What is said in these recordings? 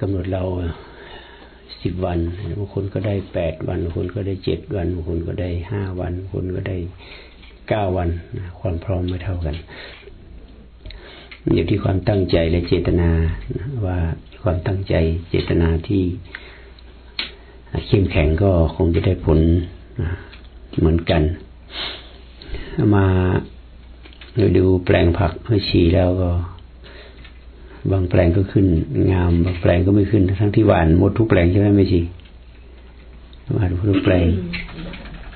กำหนดเราสิบวันบางคนก็ได้แปดวันบางคนก็ได้เจ็ดวันบางคนก็ได้ห้าวันบางคนก็ได้เก้าวันความพร้อมไม่เท่ากันอยู่ที่ความตั้งใจและเจตนาว่าความตั้งใจเจตนาที่เข้มแข็งก็คงจะได้ผลเหมือนกัน มาดูแปลงผักให้ชีแล้วก็ บางแปลงก็ขึ้น งาม บางแปลงก็ไม่ขึ้น ทั้งที่หวานหมดทุกแปลงใช่ไหมไม่ชีหวานทุกแปลง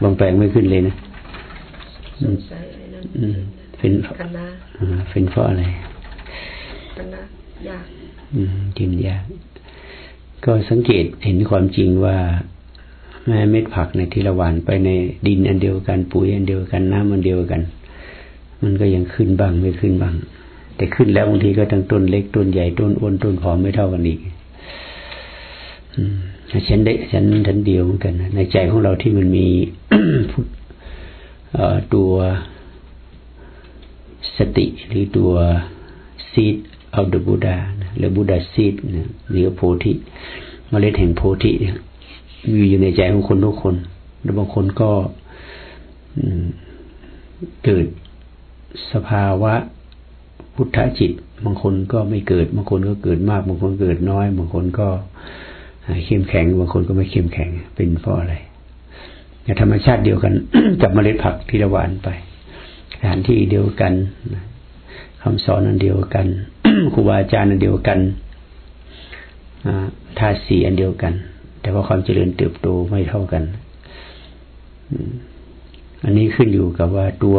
บางแปลงไม่ขึ้นเลยนะเป็นเป็นเพราะอะไรยากกินยากก็สังเกตเห็นความจริงว่าแม่เม็ดผักในที่ละหวานไปในดินอันเดียวกัน ปุ๋ยอันเดียวกันน้ำอันเดียวกัน มันก็ยังขึ้นบ้างไม่ขึ้นบ้าง แต่ขึ้นแล้วบางทีก็ทั้งต้นเล็กต้นใหญ่ต้นอ้วนต้นผอมไม่เท่ากันอีกฉันได้ฉันฉันเดียวเหมือนกัน ในใจของเราที่มันมีตัวสติหรือตัวซีด of the Buddha หรือ Buddha seed หรือโพธิเมล็ดแห่งโพธิมีอยู่ในใจของคนทุกคนแล้วบางคนก็เกิดสภาวะ พุทธจิต บางคนก็ไม่เกิด บางคนก็เกิดมาก บางคนเกิดน้อย บางคนก็เข้มแข็ง บางคนก็ไม่เข้มแข็ง เป็นเพราะอะไรธรรมชาติเดียวกันกับเมล็ดผักที่ระหวานไปสถานที่เดียวกันคำสอนอันเดียวกันครูบาอาจารย์อันเดียวกันธาสีอันเดียวกัน แต่ว่าความเจริญเติบโตไม่เท่ากัน อันนี้ขึ้นอยู่กับว่าตัว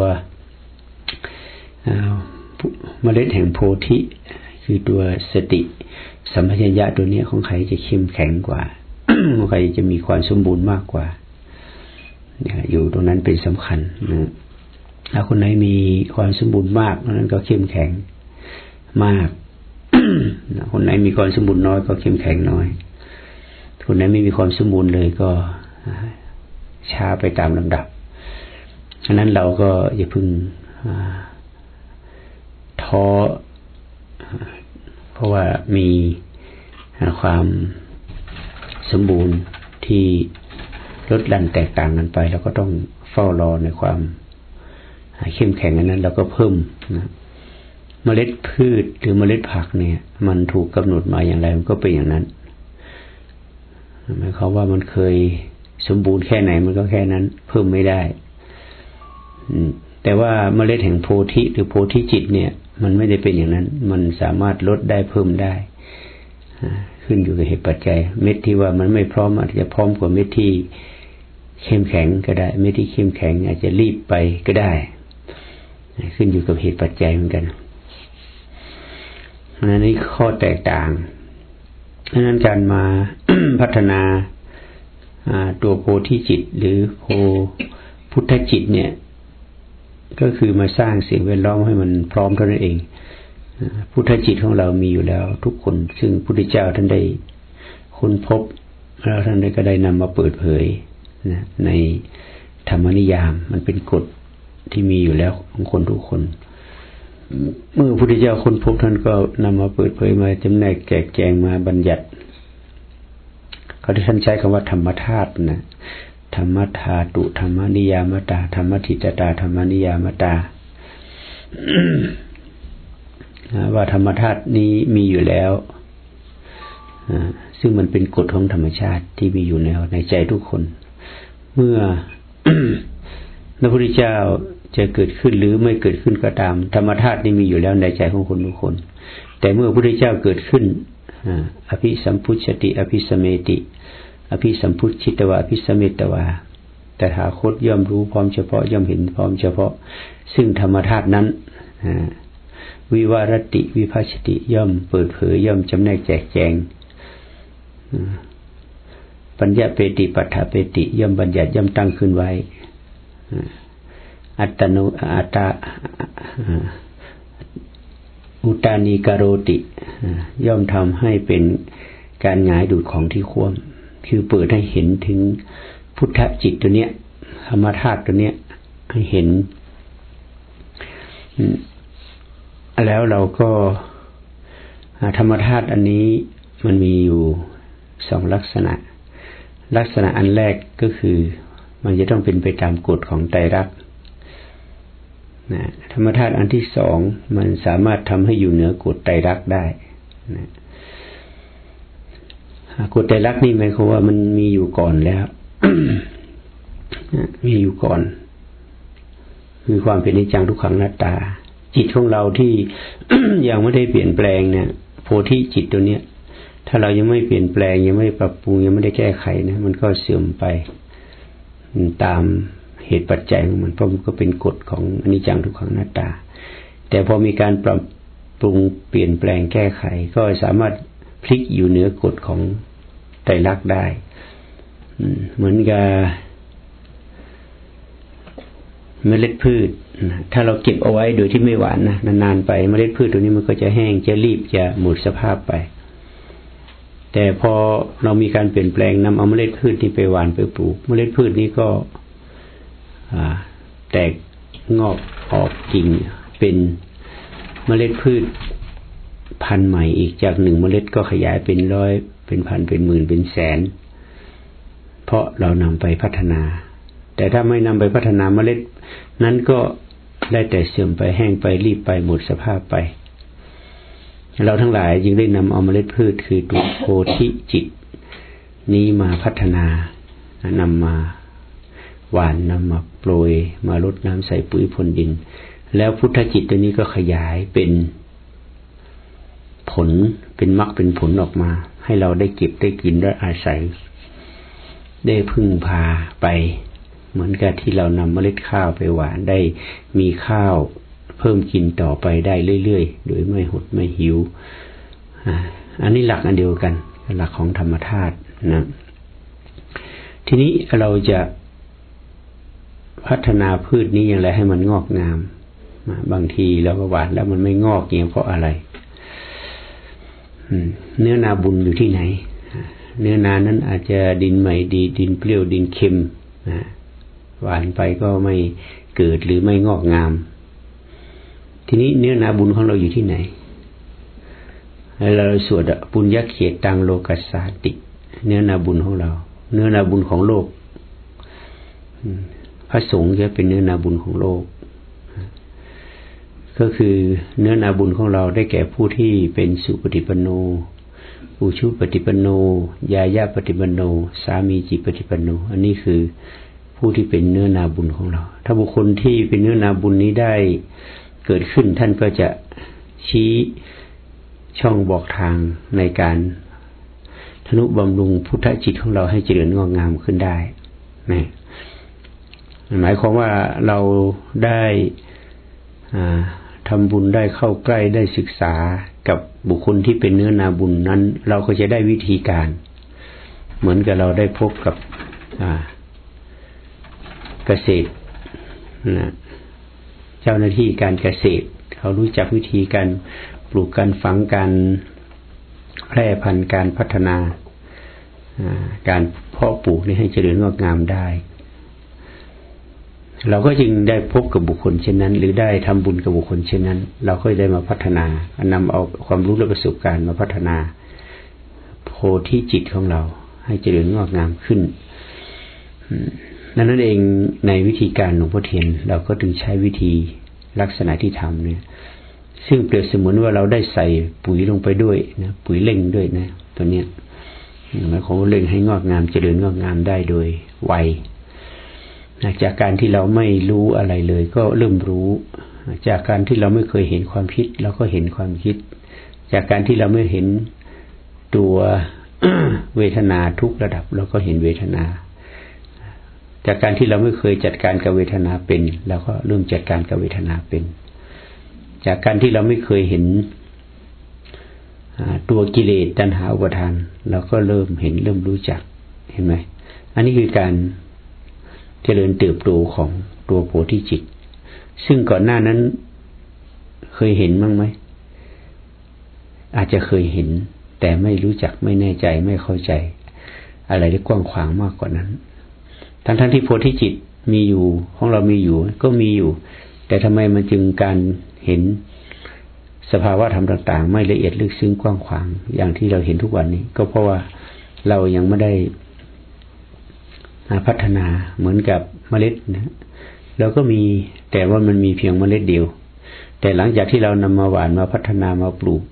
เมล็ดแห่งโพธิคือตัวสติสัมปชัญญะตัวนี้ของใครจะเข้มแข็งกว่าของใครจะมีความสมบูรณ์มากกว่าอยู่ตรงนั้นเป็นสำคัญนะถ้าคนไหนมีความสมบูรณ์มากนั้นก็เข้มแข็งมาก คนไหนมีความสมบูรณ์น้อยก็เข้มแข็งน้อย คนไหนไม่มีความสมบูรณ์เลยก็ช้าไปตามลำดับ ฉะนั้นเราก็อย่าพึ่ง ท้อ เพราะว่ามีความสมบูรณ์ที่ลดดันแตกต่างกันไป แล้วก็ต้องเฝ้ารอในความเข้มแข็งอันนั้นเราก็เพิ่มนะเมล็ดพืชหรือเมล็ดผักเนี่ย มันถูกกำหนดมาอย่างไรมันก็เป็นอย่างนั้นหมายความว่ามันเคยสมบูรณ์แค่ไหนมันก็แค่นั้น เพิ่มไม่ได้แต่ว่าเมล็ดแห่งโพธิหรือโพธิจิตเนี่ย มันไม่ได้เป็นอย่างนั้น มันสามารถลดได้เพิ่มได้ขึ้นอยู่กับเหตุปัจจัย เม็ดที่ว่ามันไม่พร้อมอาจจะพร้อมกว่าเม็ดที่เข้มแข็งก็ได้ เม็ดที่เข้มแข็ง อาจจะรีบไปก็ได้ ขึ้นอยู่กับเหตุปัจจัยเหมือนกันอันนี้ข้อแตกต่างดังนั้นการมาพัฒนาตัวโพธิจิต หรือโพพุทธจิตเนี่ย ก็คือมาสร้างสิ่งแวดล้อมให้มันพร้อมเท่านั้นเอง พุทธจิตของเรามีอยู่แล้ว ทุกคน ซึ่งพุทธเจ้าท่านได้ค้นพบแล้วท่านได้ก็ได้นำมาเปิดเผยนะในธรรมนิยาม มันเป็นกฎที่มีอยู่แล้วของคนทุกคน เมื่อพระพุทธเจ้าคนพบท่านก็นำมาเปิดเผยมาจำแนกแจกแจงมาบัญญัติเขาที่ท่านใช้คำว่าธรรมธาตุนะ ธรรมธาตุธรรมนิยามตาธรรมทิตตาธรรมนิยามตาว่าธรรมธาตุนี้มีอยู่แล้วซึ่งมันเป็นกฎของธรรมชาติที่มีอยู่แล้วในใจทุกคน เมื่อพระพุทธเจ้าจะเกิดขึ้นหรือไม่เกิดขึ้นก็ตาม ธรรมธาตุนี่มีอยู่แล้วในใจของคนทุกคน แต่เมื่อพระพุทธเจ้าเกิดขึ้นอภิสัมพุชติ อภิสเมติ อภิสัมพุชิตวะอภิสเมตวาแต่ถาคตย่อมรู้พร้อมเฉพาะย่อมเห็นพร้อมเฉพาะ ซึ่งธรรมธาตุนั้นวิวารติวิภาชติย่อมเปิดเผยย่อมจำแนกแจกแจงปัญญาเปติปัฏฐาเปติ ย่อมบัญญัติย่อมตั้งขึ้นไว้อัตโนอัตาอุตานีกโรติ ย่อมทำให้เป็นการงายดูดของที่ควม คือเปิดให้เห็นถึงพุทธจิตตัวเนี้ยธรรมธาตุตัวเนี้ยให้เห็น แล้วเราก็ธรรมธาตุอันนี้มันมีอยู่สองลักษณะ ลักษณะอันแรกก็คือ มันจะต้องเป็นไปตามกฎของไตรลักษณ์นะธรรมธาตุอันที่สองมันสามารถทำให้อยู่เหนือกฎไตรลักษณ์ได้นะ กฎไตรลักษณ์นี่หมายความว่ามันมีอยู่ก่อนแล้วมีอยู่ก่อน คือความเป็นนิจังทุกขังหน้าตา จิตของเราที่ยังไม่ได้เปลี่ยนแปลงเนี่ย โพธิจิตตัวเนี้ย ถ้าเรายังไม่เปลี่ยนแปลง ยังไม่ปรับปรุงยังไม่ได้แก้ไขนะมันก็เสื่อมไปตามเหตุปัจจัยของมันเพราะมันก็เป็นกฎของอนิจจังทุกขังหน้าตา แต่พอมีการปรับปรุงเปลี่ยนแปลงแก้ไข ก็สามารถ พลิกอยู่เหนือกฎของไตรลักษณ์ได้เหมือนกับเมล็ดพืชถ้าเราเก็บเอาไว้โดยที่ไม่หวานนะนานๆไปเมล็ดพืชตัวนี้มันก็จะแห้งจะรีบจะหมดสภาพไป แต่พอเรามีการเปลี่ยนแปลงนำเอาเมล็ดพืชนี้ไปหวานไปปลูก เมล็ดพืชนี้ก็แตกงอกออกกิ่งเป็นเมล็ดพืช พันธุ์ใหม่อีกจากหนึ่งเมล็ดก็ขยายเป็นร้อย เป็นพันเป็นหมื่นเป็นแสน เพราะเรานำไปพัฒนา แต่ถ้าไม่นำไปพัฒนาเมล็ด นั้นก็ได้แต่เสื่อมไปแห้งไปรีบไปหมดสภาพไป เราทั้งหลายจึงได้นำเอาเมล็ดพืชคือตัวโพธิจิต นี้มาพัฒนานำมาหวานนำมาโปรย มาลดน้ำใส่ปุ๋ยพรวนดิน แล้วพุทธจิตตัวนี้ก็ขยายเป็น ผลเป็นมรรคเป็นผลออกมา ให้เราได้เก็บได้กินได้อาศัย ได้พึ่งพาไป เหมือนกับที่เรานำเมล็ดข้าวไปหวานได้มีข้าวเพิ่มกินต่อไปได้เรื่อยๆ โดยไม่หดไม่หิว อันนี้หลักอันเดียวกัน หลักของธรรมธาตุนะ ทีนี้เราจะพัฒนาพืชนี้อย่างไรให้มันงอกงาม บางทีเราก็หวานแล้วมันไม่งอกอย่างเพราะอะไร เนื้อนาบุญอยู่ที่ไหน เนื้อนานั้นอาจจะดินใหม่ดี ดินเปรี้ยวดินเค็มหวานไปก็ไม่เกิดหรือไม่งอกงาม ทีนี้เนื้อนาบุญของเราอยู่ที่ไหนเราสวดปุญญเขตตังโลกัสสาติ เนื้อนาบุญของเรา เนื้อนาบุญของโลก พระสงฆ์จะเป็นเนื้อนาบุญของโลก ก็คือเนื้อนาบุญของเราได้แก่ผู้ที่เป็นสุปฏิปโนอุชุปฏิปโน ยายาปฏิปโน สามีจิปฏิปโน อันนี้คือผู้ที่เป็นเนื้อนาบุญของเรา ถ้าบุคคลที่เป็นเนื้อนาบุญนี้ได้เกิดขึ้นท่านก็จะชี้ช่องบอกทางในการธนุบำรุงพุทธจิตของเราให้เจริญงอกงามขึ้นได้นะหมายความว่าเราได้ ทำบุญได้เข้าใกล้ได้ศึกษากับบุคคลที่เป็นเนื้อนาบุญนั้น เราก็จะได้วิธีการ เหมือนกับเราได้พบกับเกษตรนะเจ้าหน้าที่การเกษตร เขารู้จักวิธีการปลูกการฝังการแพร่พันธุ์การพัฒนาการเพาะปลูกนี่ให้เจริญงอกงามได้ เราก็จึงได้พบกับบุคคลเช่นนั้น หรือได้ทำบุญกับบุคคลเช่นนั้น เราก็ได้มาพัฒนานำเอาความรู้และประสบการณ์มาพัฒนา โพธิจิตของเรา ให้เจริญงอกงามขึ้นนั้นนั่นเองในวิธีการหลวงพ่อเทียนเราก็ถึงใช้วิธีลักษณะที่ทำเนี่ย ซึ่งเปรียบเสมือนว่าเราได้ใส่ปุ๋ยลงไปด้วยนะปุ๋ยเล่งด้วยนะ ตัวเนี้ยหมายความว่าเล่งให้งอกงามเจริญงอกงามได้โดยไว จากการที่เราไม่รู้อะไรเลย ก็เริ่มรู้ จากการที่เราไม่เคยเห็นความคิด เราก็เห็นความคิด จากการที่เราไม่เห็นตัวเวทนาทุกระดับ เราก็เห็นเวทนา จากการที่เราไม่เคยจัดการกับเวทนาเป็นเราก็เริ่มจัดการกับเวทนาเป็น จากการที่เราไม่เคยเห็นตัวกิเลสตัณหาอุปทาน เราก็เริ่มเห็นเริ่มรู้จักเห็นไหมอันนี้คือการ เจริญเติบโตของตัวโพธิจิต ซึ่งก่อนหน้านั้นเคยเห็นบ้างไหม อาจจะเคยเห็น แต่ไม่รู้จักไม่แน่ใจไม่เข้าใจ อะไรที่กว้างขวางมากกว่านั้น ทั้งทั้งที่โพธิจิตมีอยู่ของเรามีอยู่ ก็มีอยู่ แต่ทำไมมันจึงการเห็นสภาวะธรรมต่าง ๆ ไม่ละเอียดลึกซึ้งกว้างขวางอย่างที่เราเห็นทุกวันนี้ ก็เพราะว่าเรายังไม่ได้ พัฒนาเหมือนกับเมล็ดนะเราก็มีแต่ว่ามันมีเพียงเมล็ดเดียว แต่หลังจากที่เรานำมาหว่านมาพัฒนามาปลูก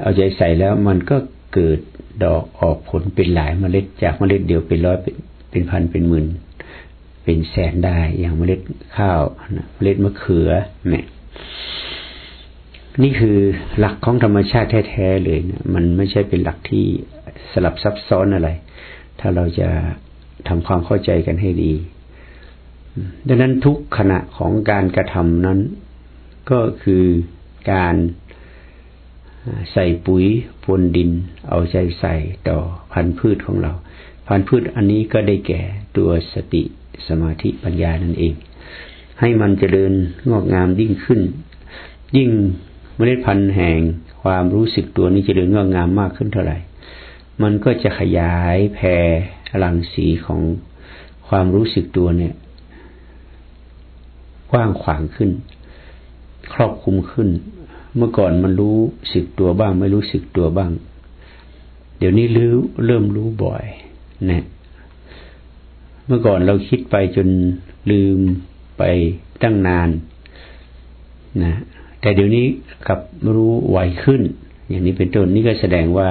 เอาใจใส่แล้วมันก็เกิดดอกออกผลเป็นหลายเมล็ด จากเมล็ดเดียวเป็นร้อยเป็นพันเป็นหมื่นเป็นแสนได้อย่างเมล็ดข้าวเมล็ดมะเขือเนี่ยนี่คือหลักของธรรมชาติแท้ๆเลยนะมันไม่ใช่เป็นหลักที่สลับซับซ้อนอะไร ถ้าเราจะทำความเข้าใจกันให้ดี ดังนั้นทุกขณะของการกระทำนั้น ก็คือการใส่ปุ๋ยพรวนดิน เอาใจใส่ต่อพันธุ์พืชของเรา พันธุ์พืชอันนี้ก็ได้แก่ตัวสติสมาธิปัญญานั่นเอง ให้มันจเจริญงอกงามยิ่งขึ้น ยิ่งเมล็ดพันธุ์แห่งความรู้สึกตัวนี้จเจริญงอกงามมากขึ้นเท่าไหร่ มันก็จะขยายแผ่รังสีของความรู้สึกตัวเนี่ยกว้างขวางขึ้น ครอบคลุมขึ้น เมื่อก่อนมันรู้สึกตัวบ้าง ไม่รู้สึกตัวบ้าง เดี๋ยวนี้รู้เริ่มรู้บ่อยนะเมื่อก่อนเราคิดไปจนลืมไปตั้งนานนะแต่เดี๋ยวนี้กลับรู้ไวขึ้น อย่างนี้เป็นต้นนี่ก็แสดงว่า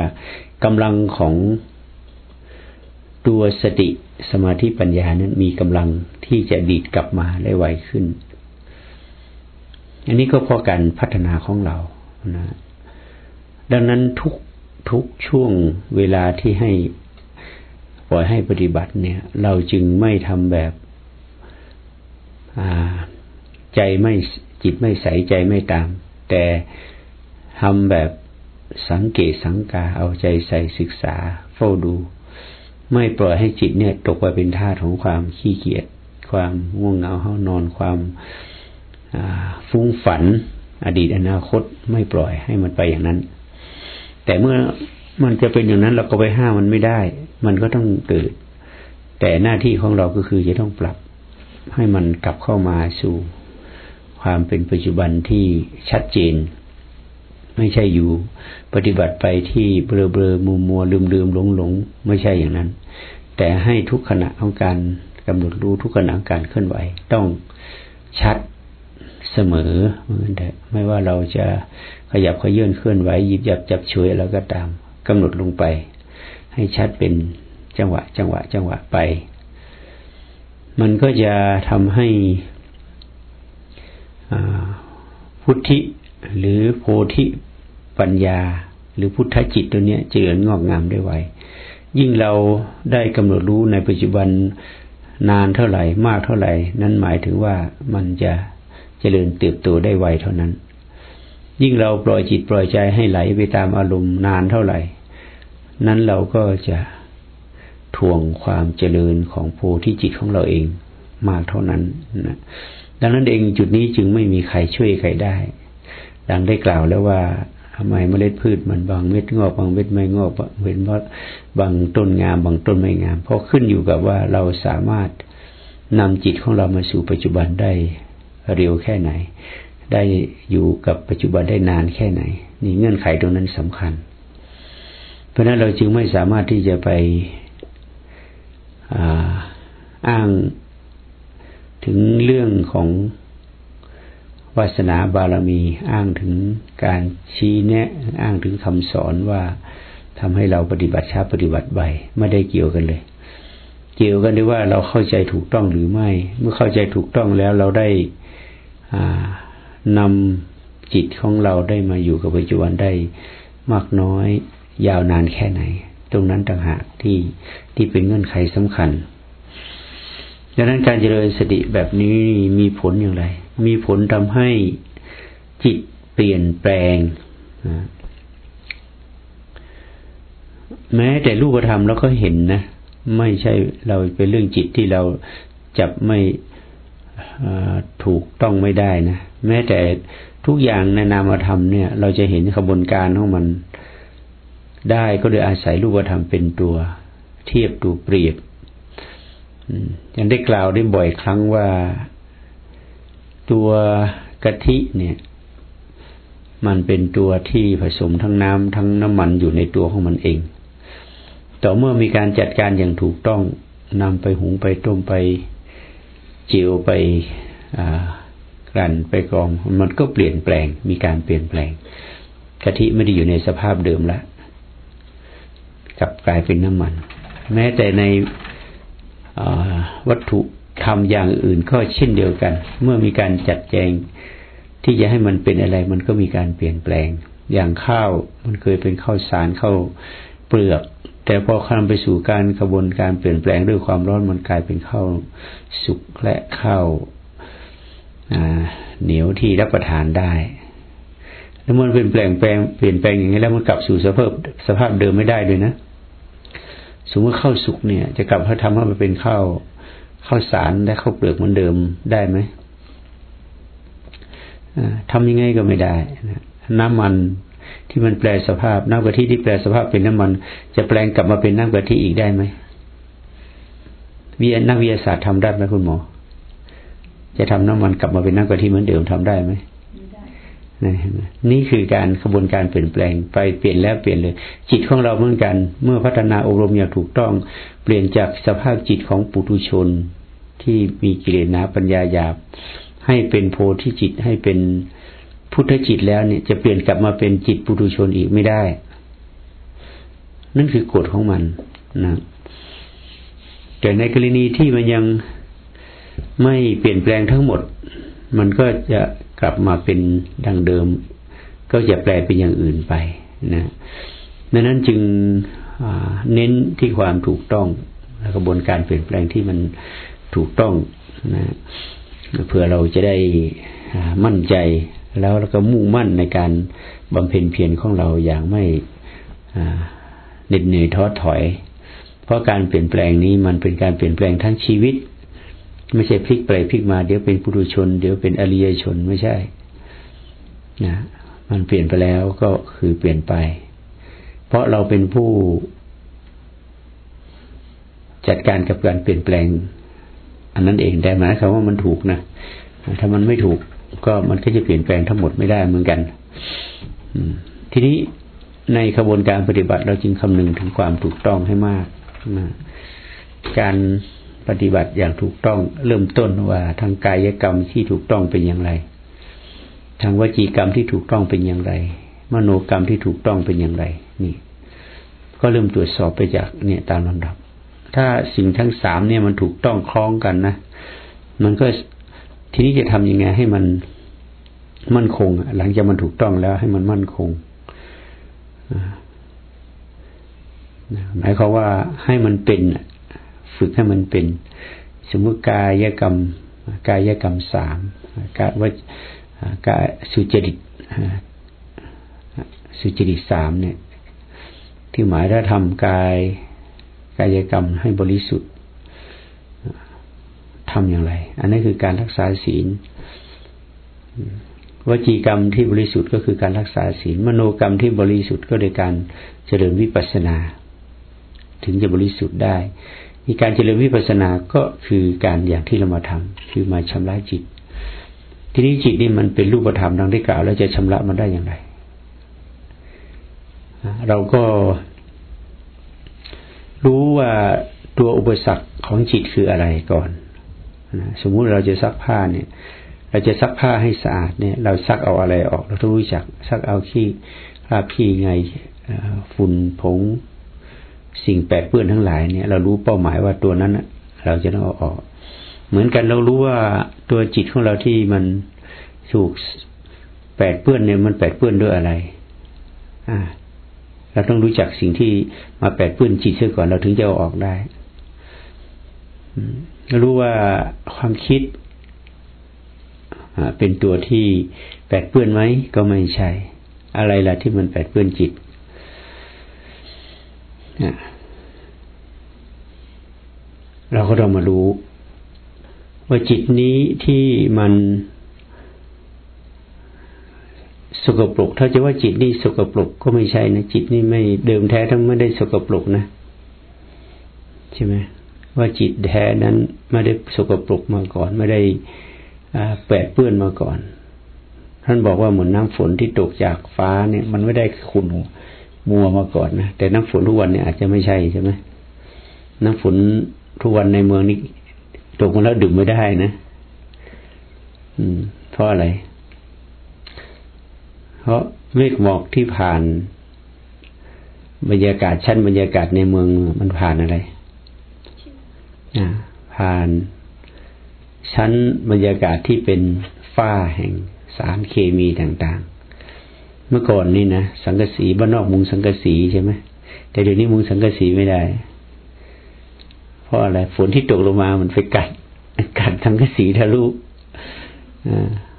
กำลังของตัวสติสมาธิปัญญานั้นมีกำลังที่จะดีดกลับมาได้ไวขึ้น อันนี้ก็เพราะการพัฒนาของเรานะดังนั้นทุกทุกช่วงเวลาที่ให้ปล่อยให้ปฏิบัติเนี่ย เราจึงไม่ทำแบบใจไม่จิตไม่ใสใจไม่ตาม แต่ทำแบบ สังเกตสังกาเอาใจใส่ศึกษา เฝ้าดู ไม่ปล่อยให้จิตเนี่ยตกไปเป็นท่าของความขี้เกียจความง่วงเหงาห้านอนความฟุ้งฝัน อดีตอนาคตไม่ปล่อยให้มันไปอย่างนั้น แต่เมื่อมันจะเป็นอย่างนั้นเราก็ไปห้ามมันไม่ได้ มันก็ต้องเกิด แต่หน้าที่ของเราก็คือจะต้องปรับให้มันกลับเข้ามาสู่ความเป็นปัจจุบันที่ชัดเจน ไม่ใช่อยู่ ปฏิบัติไปที่เบลอเบลอมัวมัวลืมลืมหลงหลงไม่ใช่อย่างนั้น แต่ให้ทุกขณะของการกำหนดรู้ทุกขณะการเคลื่อนไหว ต้องชัดเสมอแต่ไม่ว่าเราจะขยับขยื่นเคลื่อนไหวหยิบหยับจับช่วยแล้วก็ตามกำหนดลงไป ให้ชัดเป็นจังหวะ จังหวะ จังหวะไป มันก็จะทำให้พุทธิ หรือโพธิปัญญา หรือพุทธจิตตัวนี้เจริญงอกงามได้ไวยิ่งเราได้กำหนดรู้ในปัจจุบันนานเท่าไหร่มากเท่าไหร่ นั่นหมายถึงว่ามันจะเจริญเติบโตได้ไวเท่านั้น ยิ่งเราปล่อยจิตปล่อยใจให้ไหลไปตามอารมณ์นานเท่าไหร่ นั้นเราก็จะทวงความเจริญของโพธิจิตของเราเองมากเท่านั้นนะดังนั้นเองจุดนี้จึงไม่มีใครช่วยใครได้ ดังได้กล่าวแล้วว่าทำไมเมล็ดพืชมันบางเม็ดงอกบางเม็ดไม่งอกเห็นว่าบางต้นงาม บางต้นไม่งาม เพราะขึ้นอยู่กับว่าเราสามารถนำจิตของเรามาสู่ปัจจุบันได้เร็วแค่ไหน ได้อยู่กับปัจจุบันได้นานแค่ไหน นี่เงื่อนไขตรงนั้นสำคัญ เพราะนั้นเราจึงไม่สามารถที่จะไปอ้างถึงเรื่องของ วาสนาบารมี อ้างถึงการชี้แนะ อ้างถึงคำสอนว่าทำให้เราปฏิบัติช้าปฏิบัติใบไม่ได้เกี่ยวกันเลย เกี่ยวกันด้วยว่าเราเข้าใจถูกต้องหรือไม่ เมื่อเข้าใจถูกต้องแล้วเราได้นำจิตของเราได้มาอยู่กับปัจจุบันได้มากน้อย ยาวนานแค่ไหน ตรงนั้นต่างหากที่ที่เป็นเงื่อนไขสำคัญดังนั้นการเจริญสติแบบนี้มีผลอย่างไร มีผลทำให้จิตเปลี่ยนแปลง แม้แต่รูปธรรมเราก็เห็นนะ ไม่ใช่เราเป็นเรื่องจิตที่เราจับไม่ถูกต้องไม่ได้นะ แม้แต่ทุกอย่างในนามธรรมเนี่ย เราจะเห็นขบวนการของมันได้ก็โดยอาศัยรูปธรรมเป็นตัวเทียบตัวเปรียบยังได้กล่าวได้บ่อยครั้งว่า ตัวกะทิเนี่ย มันเป็นตัวที่ผสมทั้งน้ำทั้งน้ำมันอยู่ในตัวของมันเอง ต่อเมื่อมีการจัดการอย่างถูกต้องนำไปหุงไปต้มไปเจียวไปกลั่นไปกรอง มันก็เปลี่ยนแปลง มีการเปลี่ยนแปลงกะทิไม่ได้อยู่ในสภาพเดิมแล้วกลับกลายเป็นน้ำมัน แม้แต่ในวัตถุ ทำอย่างอื่นก็เช่นเดียวกัน เมื่อมีการจัดแจงที่จะให้มันเป็นอะไร มันก็มีการเปลี่ยนแปลง อย่างข้าวมันเคยเป็นข้าวสารข้าวเปลือก แต่พอข้ามไปสู่การกระบวนการเปลี่ยนแปลงด้วยความร้อนมันกลายเป็นข้าวสุกและข้าวเหนียวที่รับประทานได้แล้วมันเป็นแปลงแปลงเปลี่ยนแปลงอย่างนี้แล้วมันกลับสู่สภาพสภาพเดิมไม่ได้ด้วยนะ สมมติข้าวสุกเนี่ย จะกลับมาทำให้มันเป็นข้าว ข้าวสารและข้าวเปลือกเหมือนเดิมได้ไหมทำยังไงก็ไม่ได้น้ำมันที่มันแปลสภาพน้ำกะทิที่แปลสภาพเป็นน้ำมัน จะแปลงกลับมาเป็นน้ำกะทิอีกได้ไหมวิทยานักวิทยาศาสตร์ทำได้ไหมคุณหมอ จะทำน้ำมันกลับมาเป็นน้ำกะทิเหมือนเดิมทำได้ไหม นี่คือการกระบวนการเปลี่ยนแปลงไปเปลี่ยนแล้วเปลี่ยนเลย จิตของเราเหมือนกัน เมื่อพัฒนาอบรมอย่างถูกต้องเปลี่ยนจากสภาพจิตของปุถุชนที่มีกิเลสนาปัญญาหยาบ ให้เป็นโพธิจิตให้เป็นพุทธจิตแล้วเนี่ย จะเปลี่ยนกลับมาเป็นจิตปุถุชนอีกไม่ได้ นั่นคือกฎของมันนะแต่ในกรณีที่มันยังไม่เปลี่ยนแปลงทั้งหมด มันก็จะ กลับมาเป็นดังเดิม ก็จะแปลเป็นอย่างอื่นไปนะดังนั้นจึงเน้นที่ความถูกต้องกระบวนการเปลี่ยนแปลงที่มันถูกต้องนะเพื่อเราจะได้มั่นใจแล้วแล้วก็มุ่งมั่นในการบำเพ็ญเพียรของเราอย่างไม่เหน็ดเหนื่อยท้อถอย เพราะการเปลี่ยนแปลงนี้มันเป็นการเปลี่ยนแปลงทั้งชีวิต ไม่ใช่พลิกไปพลิกมา เดี๋ยวเป็นปุถุชน เดี๋ยวเป็นอริยชนไม่ใช่นะมันเปลี่ยนไปแล้วก็คือเปลี่ยนไป เพราะเราเป็นผู้จัดการกับการเปลี่ยนแปลง อันนั้นเองแต่หมายความว่ามันถูกนะถ้ามันไม่ถูกก็มันก็จะเปลี่ยนแปลงทั้งหมดไม่ได้เหมือนกันทีนี้ในขบวนการปฏิบัติเราจึงคำนึงถึงความถูกต้องให้มากนะการ ปฏิบัติอย่างถูกต้องเริ่มต้นว่าทางกายกรรมที่ถูกต้องเป็นอย่างไร ทางวจีกรรมที่ถูกต้องเป็นอย่างไร มโนกรรมที่ถูกต้องเป็นอย่างไร นี่ ก็เริ่มตรวจสอบไปจากเนี่ยตามลำดับ ถ้าสิ่งทั้งสามเนี่ยมันถูกต้องคล้องกันนะมันก็ทีนี้จะทำยังไงให้มันมั่นคง หลังจากมันถูกต้องแล้วให้มันมั่นคงหมายความว่าให้มันเป็น ฝึกให้มันเป็น สมมติกายกรรมกายกรรมสามกายวกายสุจริตสุจริตสามเนี่ย ที่หมายถ้าทำกายกายกรรมให้บริสุทธิ์ทำอย่างไร อันนี้คือการรักษาศีลวจีกรรมที่บริสุทธิ์ก็คือการรักษาศีลมโนกรรมที่บริสุทธิ์ก็โดยการเจริญวิปัสสนา ถึงจะบริสุทธิ์ได้ มีการเจริญวิปัสสนาก็คือการอย่างที่เรามาทำคือมาชำระจิต ทีนี้จิตนี่มันเป็นรูปธรรมดังที่กล่าวแล้วจะชำระมันได้อย่างไร เราก็รู้ว่าตัวอุปสรรคของจิตคืออะไรก่อนสมมุติเราจะซักผ้าเนี่ย เราจะซักผ้าให้สะอาดเนี่ย เราซักเอาอะไรออก เราต้องรู้จักซักเอาขี้คราบขี้ไงฝุ่นผง สิ่งแปดเปื้อนทั้งหลายเนี่ย เรารู้เป้าหมายว่าตัวนั้นเราจะต้องเอาออก เหมือนกันเรารู้ว่าตัวจิตของเราที่มันถูกแปดเปื้อนเนี่ยมันแปดเปื้อนด้วยอะไร อ่า เราต้องรู้จักสิ่งที่มาแปดเปื้อนจิตเสียก่อนเราถึงจะเอาออกได้รู้ว่าความคิดเป็นตัวที่แปดเปื้อนไหมก็ไม่ใช่ อะไรล่ะที่มันแปดเปื้อนจิต เราก็ต้องมารู้ ว่าจิตนี้ที่มันสกปรก ถ้าจะว่าจิตนี่สกปรกก็ไม่ใช่นะจิตนี่ไม่เดิมแท้ทั้งไม่ได้สกปรกนะใช่ไหมว่าจิตแท้นั้นไม่ได้สกปรกมาก่อน ไม่ได้แปดเปื้อนมาก่อน ท่านบอกว่าเหมือนน้ำฝนที่ตกจากฟ้าเนี่ย มันไม่ได้ขุ่น มัวมาก่อนนะแต่น้ำฝนทุกวันเนี่ยอาจจะไม่ใช่ใช่ไหมน้ำฝนทุกวันในเมืองนี้ตกมาแล้วดื่มไม่ได้นะอืมเพราะอะไร เพราะเมฆหมอกที่ผ่าน บรรยากาศชั้นบรรยากาศในเมืองมันผ่านอะไรอ่าผ่าน ชั้นบรรยากาศที่เป็นฝ้าแห่งสารเคมีต่างๆ เมื่อก่อนนี่นะสังกะสีบ้านนอกมุงสังกะสีใช่ไหมแต่เดี๋ยวนี้มุงสังกะสีไม่ได้ เพราะอะไรฝนที่ตกลงมามันไปกัดกัดสังกะสีทะลุ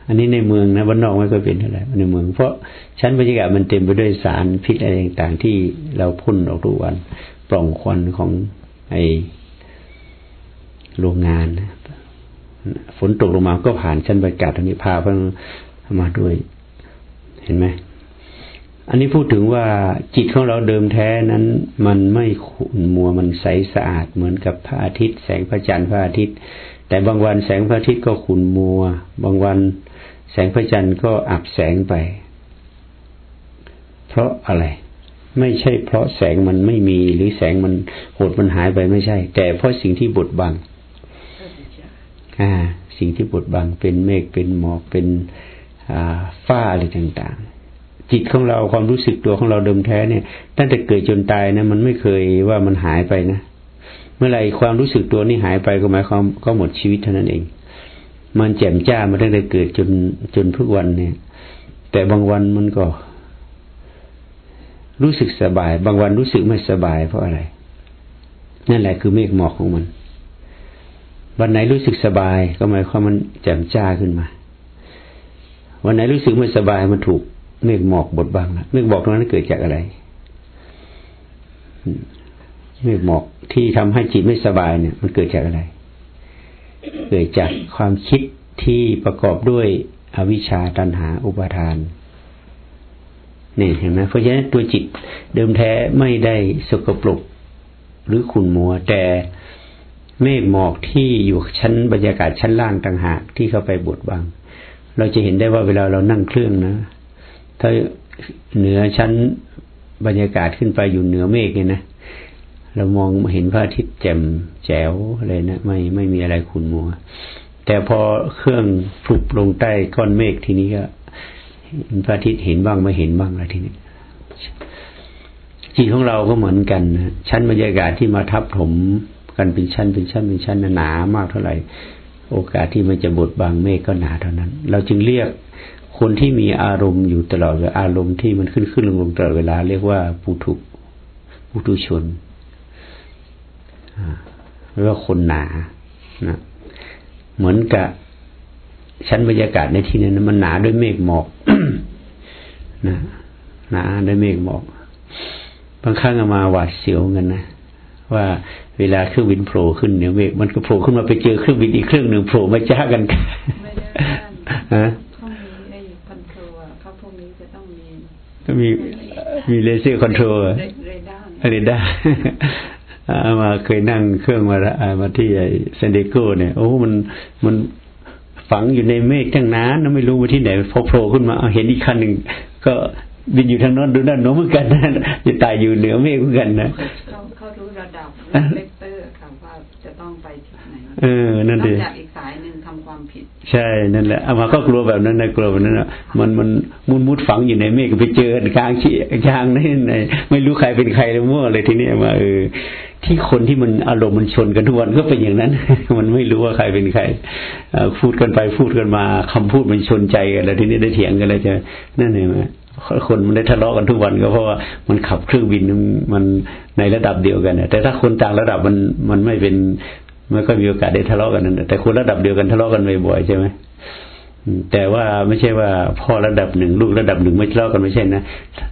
อันนี้ในเมืองนะบ้านนอกไม่ค่อยเป็นเท่าไหร่ในเมือง เพราะชั้นบรรยากาศมันเต็มไปด้วยสารพิษอะไรต่างๆที่เราพ่นออกทุกวันปล่องควันของไอโรงงานฝนตกลงมาก็ผ่านชั้นบรรยากาศตรงนี้พาเพิ่งมาด้วย เห็นไหม อันนี้พูดถึงว่าจิตของเราเดิมแท้นั้น มันไม่ขุ่นมัวมันใสสะอาดเหมือนกับพระอาทิตย์ แสงพระจันทร์พระอาทิตย์ แต่บางวันแสงพระอาทิตย์ก็ขุ่นมัว บางวันแสงพระจันทร์ก็อับแสงไป เพราะอะไร ไม่ใช่เพราะแสงมันไม่มีหรือแสงมันหดมันหายไปไม่ใช่ แต่เพราะสิ่งที่บดบังอ่า สิ่งที่บดบังเป็นเมฆเป็นหมอกเป็นฝ้าอะไรต่างๆ จิตของเราความรู้สึกตัวของเราเดิมแท้เนี่ย ตั้งแต่เกิดจนตายนะมันไม่เคยว่ามันหายไปนะ เมื่อไรความรู้สึกตัวนี่หายไปก็หมายความก็หมดชีวิตเท่านั้นเอง มันแจ่มจ้ามาตั้งแต่เกิดจนจนทุกวันเนี่ย แต่บางวันมันก็ รู้สึกสบาย บางวันรู้สึกไม่สบายเพราะอะไร นั่นแหละคือเมฆหมอกของมัน วันไหนรู้สึกสบาย ก็หมายความมันแจ่มจ้าขึ้นมา วันไหนรู้สึกไม่สบายมันถูก เมฆหมอกบดบังเมฆหมอกตรงนั้นเกิดจากอะไรเมฆหมอกที่ทำให้จิตไม่สบายเนี่ย มันเกิดจากอะไร เกิดจากความคิดที่ประกอบด้วยอวิชชาตันหาอุปาทานนี่เห็นไหมเพราะฉะนั้นตัวจิตเดิมแท้ไม่ได้สกปรกหรือขุ่นมัว แต่เมฆหมอกที่อยู่ชั้นบรรยากาศชั้นล่างต่างหากที่เข้าไปบดบัง เราจะเห็นได้ว่าเวลาเรานั่งเครื่องนะ ถ้าเหนือชั้นบรรยากาศขึ้นไปอยู่เหนือเมฆเนี่ยนะเรามองเห็นพระอาทิตย์แจ่มแจ๋วเลยนะไม่ไม่มีอะไรขุ่นมัว แต่พอเครื่องปลุกลงใต้ก้อนเมฆทีนี้ก็พระอาทิตย์เห็นบ้างไม่เห็นบ้างอะไรทีนี้จิตของเราก็เหมือนกันชั้นบรรยากาศที่มาทับถมกันเป็นชั้นเป็นชั้นเป็นชั้นหนามากเท่าไหร่ โอกาสที่มันจะบดบางเมฆก็หนาเท่านั้น เราจึงเรียก คนที่มีอารมณ์อยู่ตลอดเวลาอารมณ์ที่มันขึ้นขึ้นลงลงตลอดเวลา เรียกว่าปุถุปุถุชนเรียกว่าคนหนานะเหมือนกับชั้นบรรยากาศในที่นั้นมันหนาด้วยเมฆหมอกนะหนาด้วยเมฆหมอกบางครั้งมาหวาดเสียวกันนะว่าเวลาเครื่องบินโผล่ขึ้นเนี่ยเมฆมันก็โผล่ขึ้นมาไปเจอเครื่องบินอีกเครื่องหนึ่งโผล่มาจ๊ะกันไม่ได้ฮะ มีมีเลเซอร์ control เรดาร์เรดาร์มาเคยนั่งเครื่องมามาที่ไอ้ซานดิเอโกเนี่ยโอ้มันมันฝังอยู่ในเมฆตั้งนานไม่รู้ว่าที่ไหนพอโผล่ขึ้นมาเห็นอีกคันหนึ่งก็บินอยู่ทางโน้นดูด้านโน้นเหมือนกันนะจะตายอยู่เหนือเมฆเหมือนกันนะเขาเขารู้ระดับเลกเตอร์ค่ะว่าจะต้องไปที่ไหนเออนั่นเอง ความผิด ใช่นั่นแหละเอามาก็กลัวแบบนั้นนะกลัวแบบนั้นอะมันมันมุดมุดฝังอยู่ในเมฆไปเจอกลางชี้กลางนี่ในไม่รู้ใครเป็นใครแล้วมั่วเลยทีนี้มาเออที่คนที่มันอารมณ์มันชนกันทุกวันก็เป็นอย่างนั้น มันไม่รู้ว่าใครเป็นใครพูดกันไปพูดกันมาคำพูดมันชนใจกันแล้วทีนี้ได้เถียงกันแล้วจะนั่นเองไหมคนมันได้ทะเลาะกันทุกวันก็เพราะว่ามันขับเครื่องบินมันในระดับเดียวกันแต่ถ้าคนต่างระดับมันมันไม่เป็น ไม่ค่อยมีโอกาสได้ทะเลาะกันนั่นแต่คนระดับเดียวกันทะเลาะกันบ่อยๆใช่ไหมแต่ว่าไม่ใช่ว่าพ่อระดับหนึ่งลูกระดับหนึ่งไม่ทะเลาะกันไม่ใช่นะ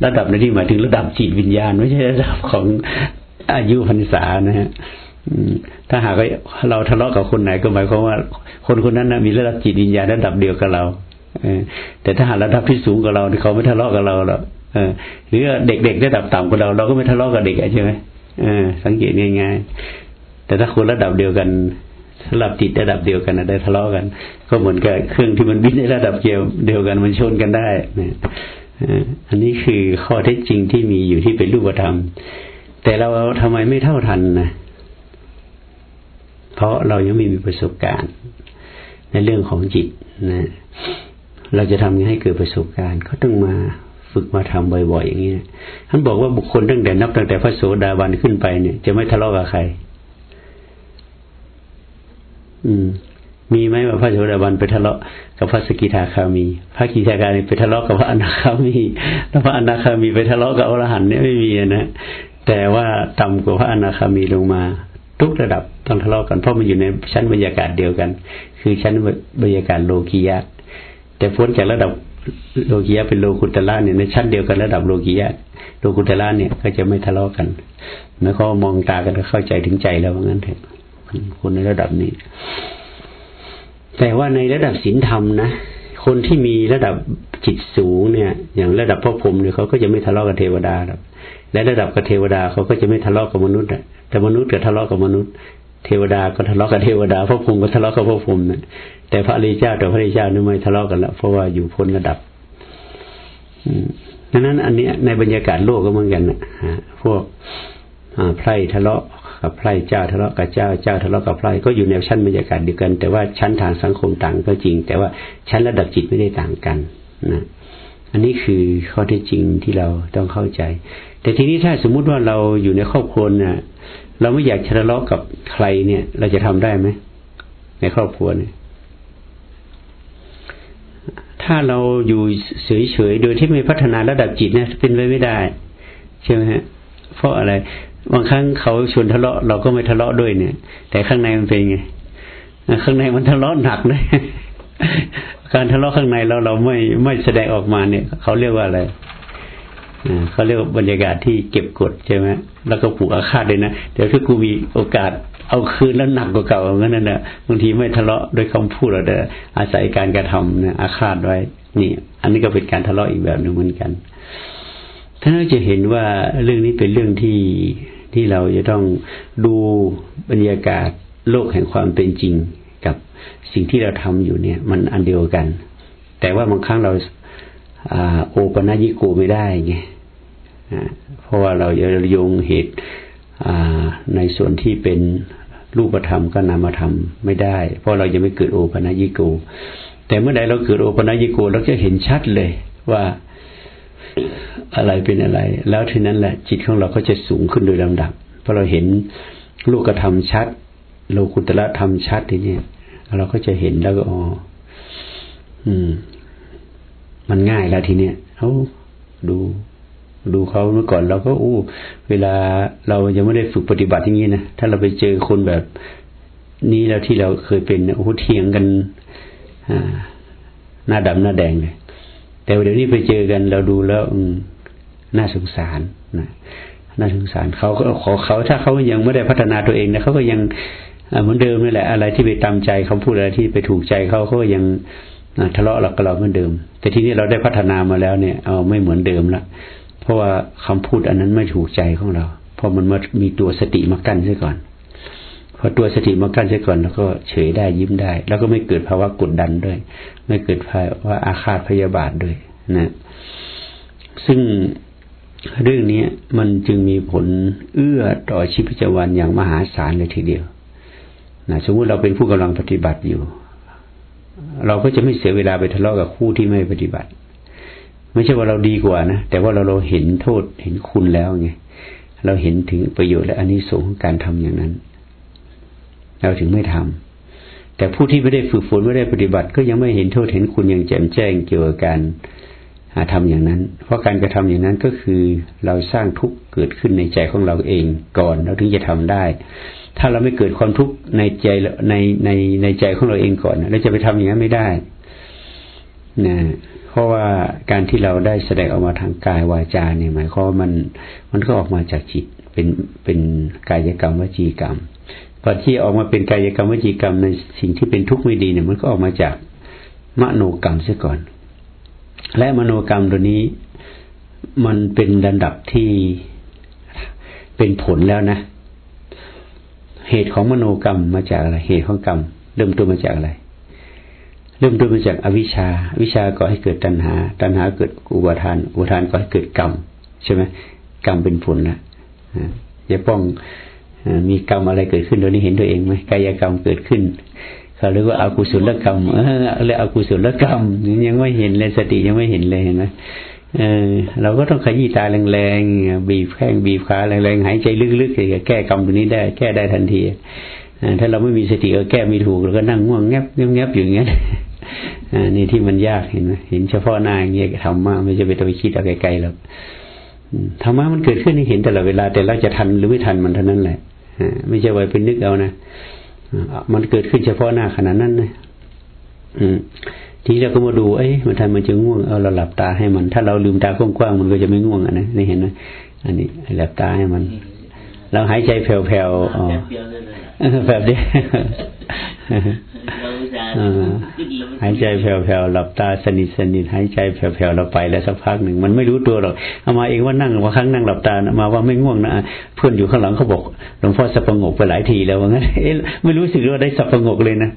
ระดับในที่หมายถึงระดับจิตวิญญาณ ไม่ใช่ระดับของอายุพรรษานะฮะถ้าหากเราทะเลาะกับคนไหนก็หมายความว่า คนคนนั้นนะมีระดับจิตวิญญาณระดับเดียวกับเราแต่ถ้าหากระดับที่สูงกว่าเราเขาไม่ทะเลาะกับเราหรอกหรือเด็กๆระดับต่ำกว่าเรา เราก็ไม่ทะเลาะกับเด็กใช่ไหมสังเกตง่ายๆ แต่ถ้าคนระดับเดียวกันระดับจิตระดับเดียวกันนะได้ทะเลาะกัน ก็เหมือนกับเครื่องที่มันบินในระดับเดียวเดียวกันมันชนกันได้นะอันนี้คือข้อเท็จจริงที่มีอยู่ที่เป็นรูปธรรม แต่เราทำไมไม่เท่าทันนะเพราะเรายังไม่มีประสบการณ์ ในเรื่องของจิตนะเราจะทำให้เกิดประสบการณ์ก็ต้องมาฝึกมาทำบ่อยๆอย่างนี้ท่านบอกว่าบุคคลตั้งแต่นับตั้งแต่พระโสดาบันขึ้นไปเนี่ย จะไม่ทะเลาะกับใคร อืม มีไหมว่าพระโสดาบันไปทะเลาะกับพระสกิทาคามี พระกิทาคามีไปทะเลาะกับพระอนาคามี แล้วพระอนาคามีไปทะเลาะกับอรหันต์เนี่ยไม่มีนะแต่ว่าต่ำกว่าพระอนาคามีลงมา ทุกระดับต้องทะเลาะกันเพราะมันอยู่ในชั้นบรรยากาศเดียวกัน คือชั้นบรรยากาศโลกียะ แต่พ้นจากระดับโลกียะเป็นโลกุตละเนี่ยในชั้นเดียวกันระดับโลกียะโลกุตละเนี่ยก็จะไม่ทะเลาะกันแล้วก็มองตากันก็เข้าใจถึงใจแล้วว่างั้นเถอะ คนในระดับนี้ แต่ว่าในระดับศีลธรรมนะคนที่มีระดับจิตสูงเนี่ย อย่างระดับพระพรหมเนี่ยเขาก็จะไม่ทะเลาะกับเทวดาหรอกและระดับกับเทวดาเขาก็จะไม่ทะเลาะกับมนุษย์แต่มนุษย์ก็ทะเลาะกับมนุษย์ เทวดาก็ทะเลาะกับเทวดาพระพรหมก็ทะเลาะกับพระพรหมนะแต่พระริเจ้าแต่พระริเจ้านี่ไม่ทะเลาะกันล้วเพราะว่าอยู่พ้นระดับดังนั้น อันนี้ในบรรยากาศโลกก็เหมือนกันนะพวกไพร่ทะเลาะ กับไพร่เจ้าทะเลาะกับเจ้าเจ้าทะเลาะกับไพร่ก็อยู่ในชั้นบรรยากาศเดียวกัน แต่ว่าชั้นทางสังคมต่างก็จริง แต่ว่าชั้นระดับจิตไม่ได้ต่างกันนะอันนี้คือข้อที่จริงที่เราต้องเข้าใจ แต่ทีนี้ถ้าสมมุติว่าเราอยู่ในครอบครัวเนี่ยเราไม่อยากทะเลาะกับใครเนี่ย เราจะทำได้ไหมในครอบครัวเนี่ยถ้าเราอยู่เฉยๆโดยที่ไม่พัฒนาระดับจิตนะเป็นไปไม่ได้ใช่ไหมฮะเพราะอะไร บางครั้งเขาชวนทะเลาะเราก็ไม่ทะเลาะด้วยเนี่ย แต่ข้างในมันเป็นไงข้างในมันทะเลาะหนักเลยการทะเลาะข้างในเราเราไม่ไม่แสดงออกมาเนี่ย เขาเรียกว่าอะไรเขาเรียกว่าบรรยากาศที่เก็บกดใช่ไหมแล้วก็ผูกอาฆาตเลยนะเดี๋ยวถ้ากูมีโอกาสเอาคืนแล้วหนักกว่าเก่าอย่างนั้นนะบางทีไม่ทะเลาะด้วยคำพูดเราแต่อาศัยการกระทำนะอาฆาตไว้ นี่ อันนี้ก็เป็นการทะเลาะอีกแบบหนึ่งเหมือนกัน ท่านจะเห็นว่าเรื่องนี้เป็นเรื่องที่ที่เราจะต้องดูบรรยากาศโลกแห่งความเป็นจริง กับสิ่งที่เราทำอยู่เนี่ย มันอันเดียวกัน แต่ว่าบางครั้งเราโอปนัญิโกไม่ได้ไงเพราะว่าเราจะโยงเหตุในส่วนที่เป็นรูปธรรมก็นามธรรมไม่ได้ เพราะเรายังไม่เกิดโอปนัญิโก แต่เมื่อใดเราเกิดโอปนัญิโกเราจะเห็นชัดเลยว่า อะไรเป็นอะไร แล้วทีนั้นแหละจิตของเราก็จะสูงขึ้นโดยลำดับ เพราะเราเห็นลูกธรรมชัดโลกุตละธรรมชัดทีนี้เราก็จะเห็นแล้วก็อ๋ออืม มันง่ายแล้วทีเนี้ยเขาดู ดูเขาเมื่อก่อนเราก็อู้ เวลาเรายังไม่ได้ฝึกปฏิบัติอย่างนี้นะถ้าเราไปเจอคนแบบนี้แล้วที่เราเคยเป็นโอ้เทียงกันหน้าดำหน้าแดงเลย แต่เดี๋ยวนี้ไปเจอกันเราดูแล้วน่าสงสารนะน่าสงสารเขาก็ขอเขาถ้าเขายังไม่ได้พัฒนาตัวเองนะเขาก็ยังเหมือนเดิมนี่แหละ อะไรที่ไปตามใจเขาพูดอะไรที่ไปถูกใจเขาเขาก็ยังทะเลาะเรากับเราเหมือนเดิม แต่ทีนี้เราได้พัฒนามาแล้วเนี่ย เอาไม่เหมือนเดิมละเพราะว่าคำพูดอันนั้นไม่ถูกใจของเรา เพราะมันมามีตัวสติมากั้นซะก่อนพอตัวสติมากั้นซะก่อนแล้วก็เฉยได้ยิ้มได้ แล้วก็ไม่เกิดภาวะกดดันด้วย ไม่เกิดภาวะอาฆาตพยาบาทด้วยนะซึ่งเรื่องนี้มันจึงมีผลเอื้อต่อชีวิตประจวันอย่างมหาศาลเลยทีเดียวนะสมมติเราเป็นผู้กำลังปฏิบัติอยู่ เราก็จะไม่เสียเวลาไปทะเลาะกับคู่ที่ไม่ปฏิบัติ ไม่ใช่ว่าเราดีกว่านะแต่ว่าเราเราเห็นโทษเห็นคุณแล้วไงเราเห็นถึงประโยชน์และอันนี้สงของการทำอย่างนั้น เราถึงไม่ทำ แต่ผู้ที่ไม่ได้ฝึกฝนไม่ได้ปฏิบัติ ก็ยังไม่เห็นโทษเห็นคุณอย่างแจ่มแจ้งเกี่ยวกับการทำอย่างนั้น เพราะการกระทำอย่างนั้นก็คือเราสร้างทุกข์เกิดขึ้นในใจของเราเองก่อนเราถึงจะทำได้ ถ้าเราไม่เกิดความทุกข์ในใจในในในใจของเราเองก่อนเราจะไปทำอย่างนั้นไม่ได้นะเพราะว่าการที่เราได้แสดงออกมาทางกายวาจาเนี่ยหมายความว่ามันมันก็ออกมาจากจิตเป็นเป็นกายกรรมวจีกรรม พอที่ออกมาเป็นกายกรรมวจีกรรมในสิ่งที่เป็นทุกข์ไม่ดีเนี่ย มันก็ออกมาจากมโนกรรมเสียก่อน และมโนกรรมตัวนี้มันเป็นระดับที่เป็นผลแล้วนะ เหตุของมโนกรรมมาจากอะไร เหตุของกรรม เริ่มต้นมาจากอะไร เริ่มต้นมาจากอวิชชาวิชาก็ให้เกิดตัณหา ตัณหาเกิดอุปทาน อุปทานก็ให้เกิดกรรม ใช่ไหมกรรมเป็นผลนะอย่าป้อง มีกรรมอะไรเกิดขึ้นโดยนี้เห็นตัวเองไหมกายกรรมเกิดขึ้นเขาเรียกว่าอากุศลกรรมเออเรียกอากุศลกรรมยังไม่เห็นเลยสติยังไม่เห็นเลยเห็นไหมเออเราก็ต้องขยี้ตาแรงๆบีบแข้งบีบขาแรงๆหายใจลึกๆเลยแก้กรรมตรงนี้ได้ แก้ได้ทันทีถ้าเราไม่มีสติก็แก้ไม่ถูกเราก็นั่งง่วงแงบแงบอยู่อย่างนี้นี่ที่มันยากเห็นไหมเห็นเฉพาะหน้าอย่างเงี้ยทำมาไม่จะไปต้องไปคิดอะไรไกลๆหรอกธรรมะมันเกิดขึ้นให้เห็นแต่ละเวลาแต่เราจะทันหรือไม่ทันมันเท่านั้นแหละ ไม่ใช่ไว้เป็นนึกเอานะมันเกิดขึ้นเฉพาะหน้าขนาดนั้นนะทีเราก็มาดูเอ้ยมันทำมันจะง่วงเอาเราหลับตาให้มัน ถ้าเราลืมตากว้างๆมันก็จะไม่ง่วงอะนะนี่เห็นไหมอันนี้หลับตาให้มัน เราหายใจแผ่วๆอ๋อ แบบนี้หายใจแผ่วๆหลับตาสนิทสนิทหายใจแผ่วๆเราไปแล้วสักพักหนึ่งมันไม่รู้ตัวหรอกเอามาเองว่านั่งว่าครั้งนั่งหลับตามาว่าไม่ง่วงนะเพื่อนอยู่ข้างหลังเขาบอกหลวงพ่อสับไปหลายทีแล้วว่างั้นไม่รู้สึกว่าได้สับเลยนะ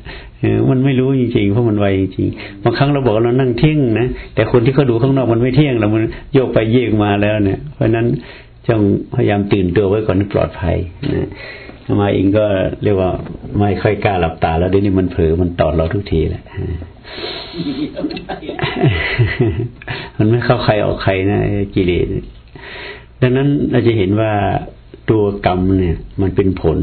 มันไม่รู้จริงๆเพราะมันไวจริงบางครั้งเราบอกเรานั่งเที่ยงนะแต่คนที่เขาดูข้างนอกมันไม่เที่ยงเรามันโยกไปเยกมาแล้วเนี่ย เพราะนั้นจงพยายามตื่นตัวไว้ก่อนปลอดภัยนะ มาเองก็เรียกว่าไม่ค่อยกล้าหลับตา แล้วเดี๋ยวนี้มันเผลอมันตอดเราทุกทีแหละมันไม่เข้าใครออกใครนะกิเลสดังนั้นเราจะเห็นว่าตัวกรรมเนี่ย มันเป็นผล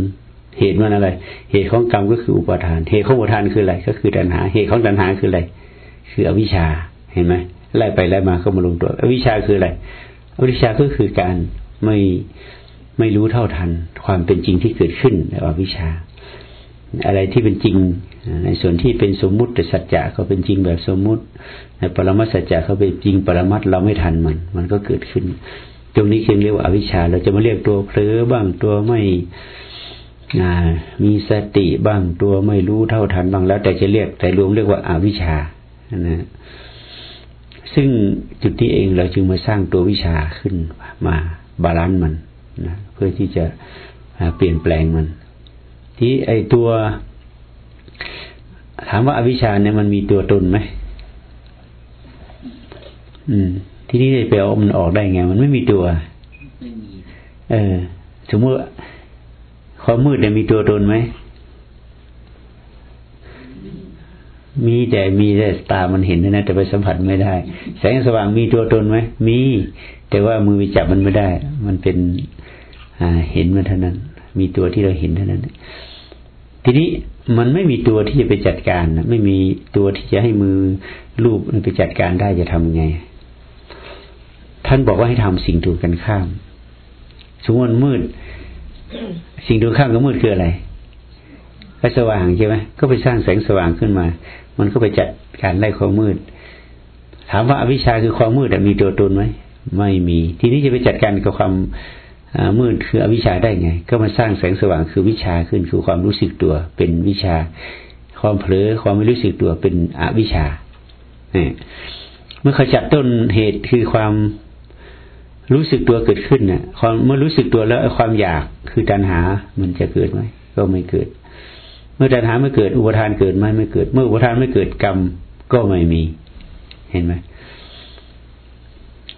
เหตุมันอะไร เหตุของกรรมก็คืออุปทาน เหตุของอุปทานคืออะไร ก็คือตัณหา เหตุของตัณหาคืออะไร คืออวิชชา เห็นไหมไล่ไปไล่มาก็มาลงตัว อวิชชาคืออะไร อวิชชาก็คือการไม่ ไม่รู้เท่าทัน ความเป็นจริงที่เกิดขึ้นในอวิชชา อะไรที่เป็นจริง ในส่วนที่เป็นสมมุติแต่สัจจะเขาเป็นจริงแบบสมมุติ ในปรมัตถสัจจะเขาเป็นจริงปรมัตถ์เราไม่ทันมัน มันก็เกิดขึ้น ตรงนี้คือเรียกว่าอวิชชา เราจะมาเรียกตัวเพลอบ้างตัวไม่มีสติบ้างตัวไม่รู้เท่าทันบ้างแล้ว แต่จะเรียกแต่รวมเรียกว่าอวิชชานะซึ่งจุดที่เองเราจึงมาสร้างตัววิชาขึ้นมา balance มันนะ เพื่อที่จะเปลี่ยนแปลงมัน ที่ไอตัว ถามว่าอวิชาเนี่ยมันมีตัวตนไหมอืม ที่นี่ไปเอามันออกได้ไง มันไม่มีตัวไม่มีเออสมมติความมืดเนี่ยมีตัวตนไหมมีแต่มีแต่ตามันเห็นนะแต่ไปสัมผัสไม่ได้ แสงสว่างมีตัวตนไหมมี แต่ว่ามือไปจับมันไม่ได้ มันเป็น เห็นมันเท่านั้น มีตัวที่เราเห็นเท่านั้น ทีนี้มันไม่มีตัวที่จะไปจัดการนะไม่มีตัวที่จะให้มือรูปไปจัดการได้จะทำไง ท่านบอกว่าให้ทำสิ่งถูกกันข้ามสมมติมืด สิ่งถูกข้ามกับมืดคืออะไรก็สว่างใช่ไหมก็ไปสร้างแสงสว่างขึ้นมา มันก็ไปจัดการไล่ความมืด ถามว่าอวิชชาคือความมืดมีตัวตนไหมไม่มี ทีนี้จะไปจัดการกับความ มืดคืออวิชชาได้ไง ก็มาสร้างแสงสว่างคือวิชาขึ้นคือความรู้สึกตัวเป็นวิชา ความเผลอความไม่รู้สึกตัวเป็นอวิชชาเมื่อขจัดต้นเหตุคือความรู้สึกตัวเกิดขึ้นเนี่ยความเมื่อรู้สึกตัวแล้วความอยากคือตัณหา มันจะเกิดไหมก็ไม่เกิด เมื่อตัณหาไม่เกิด อุปทานเกิดไหมไม่เกิด เมื่ออุปทานไม่เกิดกรรมก็ไม่มี เห็นไหม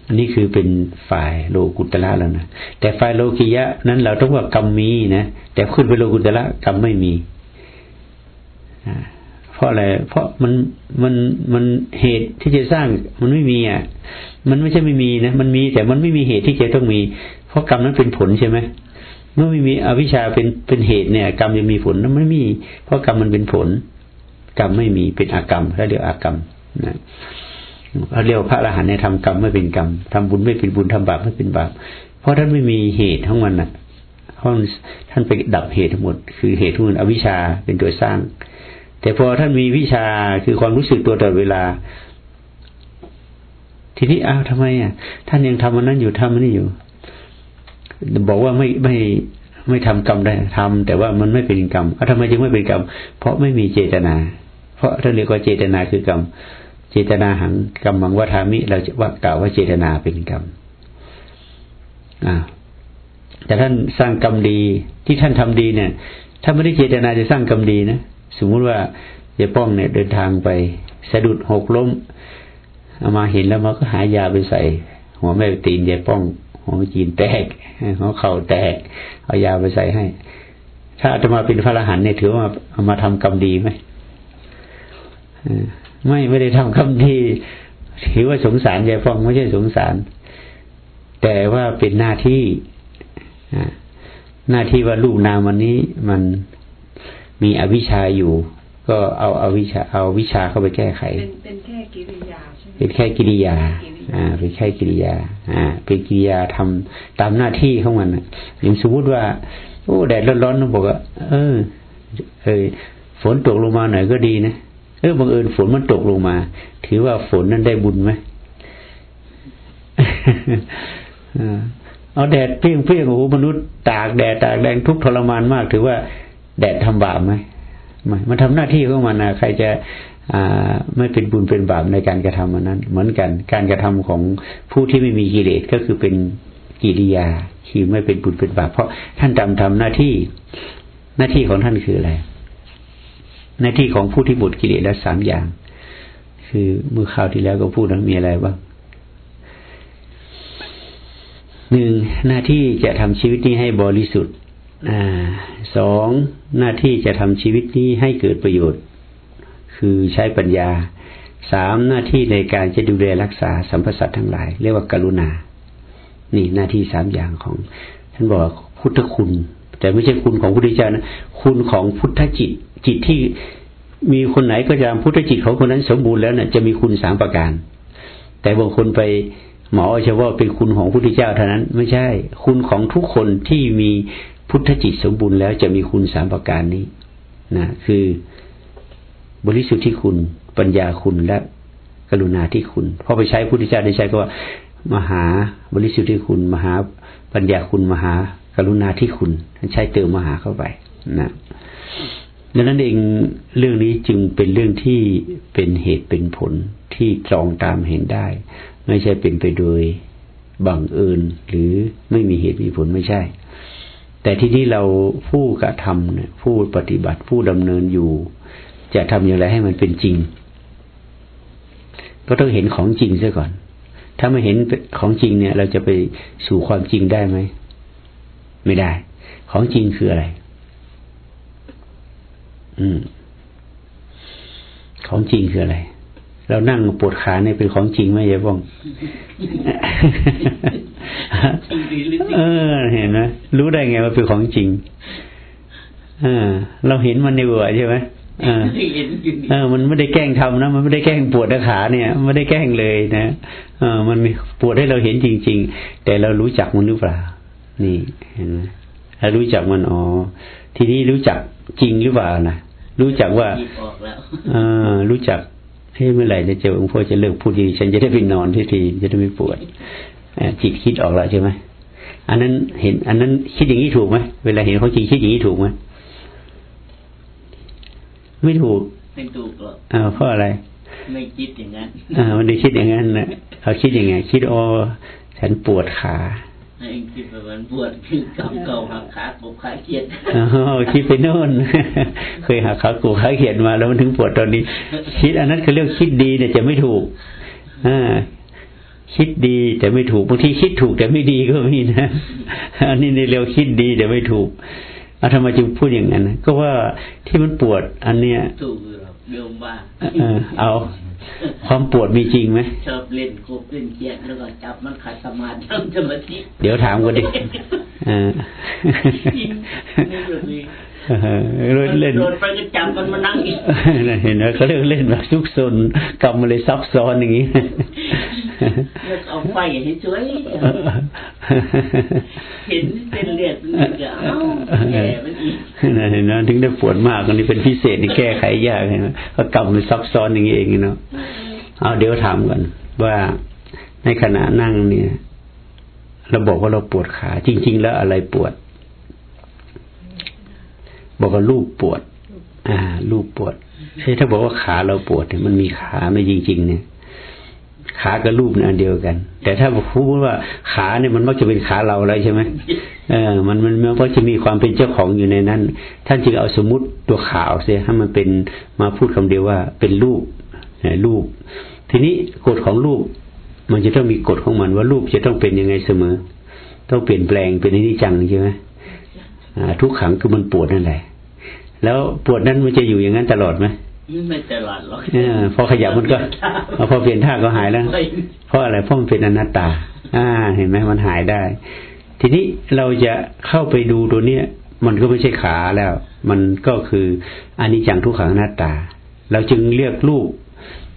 อันนี้คือเป็นฝ่ายโลกุตละแล้วนะแต่ฝ่ายโลกิยะ นั้นเราต้องว่ากรรมมีนะแต่ขึ้นไปโลกุตละกรรมไม่มีเพราะอะไรเพราะมันมันมันเหตุที่จะสร้างมันไม่มีอะ มันไม่ใช่ไม่มีนะมันมีแต่มันไม่มีเหตุที่จะต้องมี เพราะกรรมนั้นเป็นผลใช่ไหมเมื่อไม่มีอวิชชาเป็นเป็นเหตุเนี่ย กรรมยังมีผลนั้นไม่มี เพราะกรรมมันเป็นผล กรรมไม่มีเป็นอากรรมถ้าเรียกอากรรมนะ เขาเรียกพระอรหันต์ในทำกรรมไม่เป็นกรรมทำบุญไม่เป็นบุญทำบาปไม่เป็นบาป เพราะท่านไม่มีเหตุทั้งมันอะเพราะท่านไปดับเหตุทั้งหมด คือเหตุทุกนอวิชชาเป็นตัวสร้าง แต่พอท่านมีวิชาคือความรู้สึกตัวตลอดเวลา ทีนี้อ้าวทำไมอะ ท่านยังทำมันนั้นอยู่ทำมันนี่อยู่ บอกว่าไม่ไม่ไม่ทำกรรมได้ทำแต่ว่ามันไม่เป็นกรรมอ้าวทำไมจึงไม่เป็นกรรม เพราะไม่มีเจตนา เพราะท่านเรียกว่าเจตนาคือกรรม เจตนาหังกรรมังวัฏามิ เราจะว่ากล่าวว่าเจตนาเป็นกรรมอ่าแต่ท่านสร้างกรรมดีที่ท่านทำดีเนี่ย ถ้าไม่ได้เจตนาจะสร้างกรรมดีนะสมมุติว่ายายป้องเนี่ยเดินทางไปสะดุดหกล้มเอามาเห็นแล้วมันก็หายาไปใส่ หัวแม่ตีนยายป้องหัวจีนแตกหัวเข่าแตก เอายาไปใส่ให้ ถ้าจะมาเป็นพระอรหันต์เนี่ยถือว่าเอามาทำกรรมดีไหม ไม่ไม่ได้ทำกรรมดีถือว่าสงสารยายป้องไม่ใช่สงสาร แต่ว่าเป็นหน้าที่หน้าที่ว่ารูปนามวันนี้มันมีอวิชชาอยู่ ก็เอาเอาวิชาเอาวิชาเข้าไปแก้ไข เป็นเป็นแค่กิริยาใช่ไหมเป็นแค่กิริยา อ่า เป็นแค่กิริยา อ่า เป็นกิริยาทำตามหน้าที่ของมันอย่างสมมติว่า โอ้แดดร้อนๆต้องบอกว่าเออ เออฝนตกลงมาหน่อยก็ดีนะ เออบังเอิญฝนมันตกลงมา ถือว่าฝนนั้นได้บุญไหมเอาแดดเปรี้ยงเปรี้ยงโอ้โหมนุษย์ตากแดดตากแดงทุกทรมานมาก ถือว่าแดดทำบาปไหมไม่มันทำหน้าที่ของมันนะใครจะอ่าไม่เป็นบุญเป็นบาปในการกระทำมันนั้น เหมือนกัน การกระทำของผู้ที่ไม่มีกิเลสก็คือเป็นกิริยาคือไม่เป็นบุญเป็นบาปเพราะท่านทำทำหน้าที่หน้าที่ของท่านคืออะไร หน้าที่ของผู้ที่หมดกิเลสและสามอย่าง คือเมื่อคราวที่แล้วก็พูดแล้วมีอะไรบ้างหนึ่งหน้าที่จะทำชีวิตนี้ให้บริสุทธิ์อสองหน้าที่จะทำชีวิตนี้ให้เกิดประโยชน์ คือใช้ปัญญาสามหน้าที่ในการจะดูแลรักษาสัมพสัตทั้งหลาย เรียกว่าการุณา นี่หน้าที่สามอย่างของท่านบอกพุทธคุณ แต่ไม่ใช่คุณของพุทธเจ้านะ คุณของพุทธจิต จิตที่มีคนไหนก็จะพุทธจิตของคนนั้นสมบูรณ์แล้วเนะ่ยจะมีคุณสามประการ แต่บางคนไปหมอเฉพาะเป็นคุณของพระพุทธเจ้าเท่านั้น ไม่ใช่ คุณของทุกคนที่มีพุทธจิตสมบูรณ์แล้วจะมีคุณสามประการนี้นะคือบริสุทธิ์ที่คุณ ปัญญาคุณและกรุณาที่คุณพอไปใช้พุทธเจ้าได้ใช้ก็ว่า มหาบริสุทธิ์ที่คุณ มหาปัญญาคุณ มหากรุณาที่คุณใช้เติมมหาเข้าไปนะ ดังนั้นเองเรื่องนี้จึงเป็นเรื่องที่เป็นเหตุเป็นผลที่ตรองตามเห็นได้ ไม่ใช่เป็นไปโดยบังเอิญหรือไม่มีเหตุมีผลไม่ใช่ แต่ที่นี้เราผู้กระทำเนี่ยผู้ปฏิบัติผู้ดำเนินอยู่ จะทำอย่างไรให้มันเป็นจริง ก็ต้องเห็นของจริงซะก่อน ถ้าไม่เห็นของจริงเนี่ย เราจะไปสู่ความจริงได้ไหม ไม่ได้ ของจริงคืออะไร อืม ของจริงคืออะไร เรานั่งปวดขาเนี่ยเป็นของจริงไหมยายบ้องเออ เห็นไหมรู้ได้ไงว่าเป็นของจริงเออ เราเห็นมันในหัวใช่ไหมเออเออ มันไม่ได้แกล้งทำนะ มันไม่ได้แกล้งปวดขาเนี่ย ไม่ได้แกล้งเลยนะเออ มันมีปวดให้เราเห็นจริง ๆ แต่เรารู้จักมันหรือเปล่า นี่ เห็นไหมถ้ารู้จักมันอ๋อ ทีนี้รู้จักจริงหรือเปล่านะ รู้จักว่าเออรู้จักเฮ้ยเมื่อไหร่จะเจอหลวงพ่อจะเลิกพูดดีฉันจะได้ไปนอนที่ทีจะได้ไม่ปวดจิตคิดออกแล้วใช่ไหมอันนั้นเห็น อันนั้นคิดอย่างนี้ถูกไหมเวลาเห็นเขาจริงคิดอย่างนี้ถูกไหมไม่ถูกไม่ถูกหรอกอ่าเพราะอะไร ไม่คิดอย่างนั้นอ่ามันได้คิดอย่างนั้นนะเขาคิดยังไง คิดอ๋อฉันปวดขา ให้คิดว่ามันปวดคือกำเก่าหักขากบขาเกียดอ๋อคิดไปโน่น เคยหักขากูขาเขียนมาแล้วมันถึงปวดตอนนี้ คิดอันนั้นคือเรื่องคิดดีเนี่ยจะไม่ถูกอ่าคิดดีแต่ไม่ถูกบางทีคิดถูกแต่ไม่ดีก็มีนะอันนี้ในเร็วคิดดีแต่ไม่ถูกเอาทำไมจึงพูดอย่างนั้นก็ว่าที่มันปวด อันเนี้ยถูกหรอกโยมบ้าเออเอา ความปวดมีจริงไหมชอบเล่นกบเล่นเกียดแล้วก็จับมันขัดสมาธิทำสมาธิเดี๋ยวถามกันดิเออจริงไม่รู้เลยเออเล่นโดนไปก็จับมันมานั่งอีกเห็นไหมเขาเรียกเล่นแบบซุกซนกรรมมันเลยซับซ้อนอย่างนี้แล้ว เอาไฟให้สวยเห็นเป็นเลือดมันก็เอ้าแย่มันอีกเห็นไหมถึงได้ปวดมากอันนี้เป็นพิเศษนี่แก้ไขยากเห็นไหมเพราะกรรมมันซับซ้อนอย่างนี้เองเนาะเอาเดี๋ยวถามกันว่าในขณะนั่งเนี่ย เราบอกว่าเราปวดขา จริง ๆ แล้วอะไรปวด บอกว่าลูกปวด อ่าลูกปวดเฮ้ยถ้าบอกว่าขาเราปวดเนี่ยมันมีขาไม่จริง ๆ เนี่ย ขากับรูปเนี่ยอันเดียวกัน แต่ถ้าพูดว่าขาเนี่ยมันมักจะเป็นขาเราแล้วใช่ไหมเออมันมันมันก็จะมีความเป็นเจ้าของอยู่ในนั้น ท่านจึงเอาสมมติตัวขาวเสียให้มันเป็นมาพูดคำเดียวว่าเป็นรูปรูป ทีนี้กฎของรูป มันจะต้องมีกฎของมันว่ารูปจะต้องเป็นยังไงเสมอ ต้องเปลี่ยนแปลงเป็นนิจจังใช่ไหมทุกขังคือมันปวดนั่นแหละ แล้วปวดนั้นมันจะอยู่อย่างนั้นตลอดไหม ไม่ตลอดหรอกเออพอขยับมันก็พอเปลี่ยนท่าก็หายแล้ว เพราะอะไรเพราะมันเป็นอนัตตา อ่า เห็นไหมมันหายได้ ทีนี้เราจะเข้าไปดูตัวเนี้ย มันก็ไม่ใช่ขาแล้ว มันก็คืออนิจจังทุกขังอนัตตา เราจึงเรียกรูป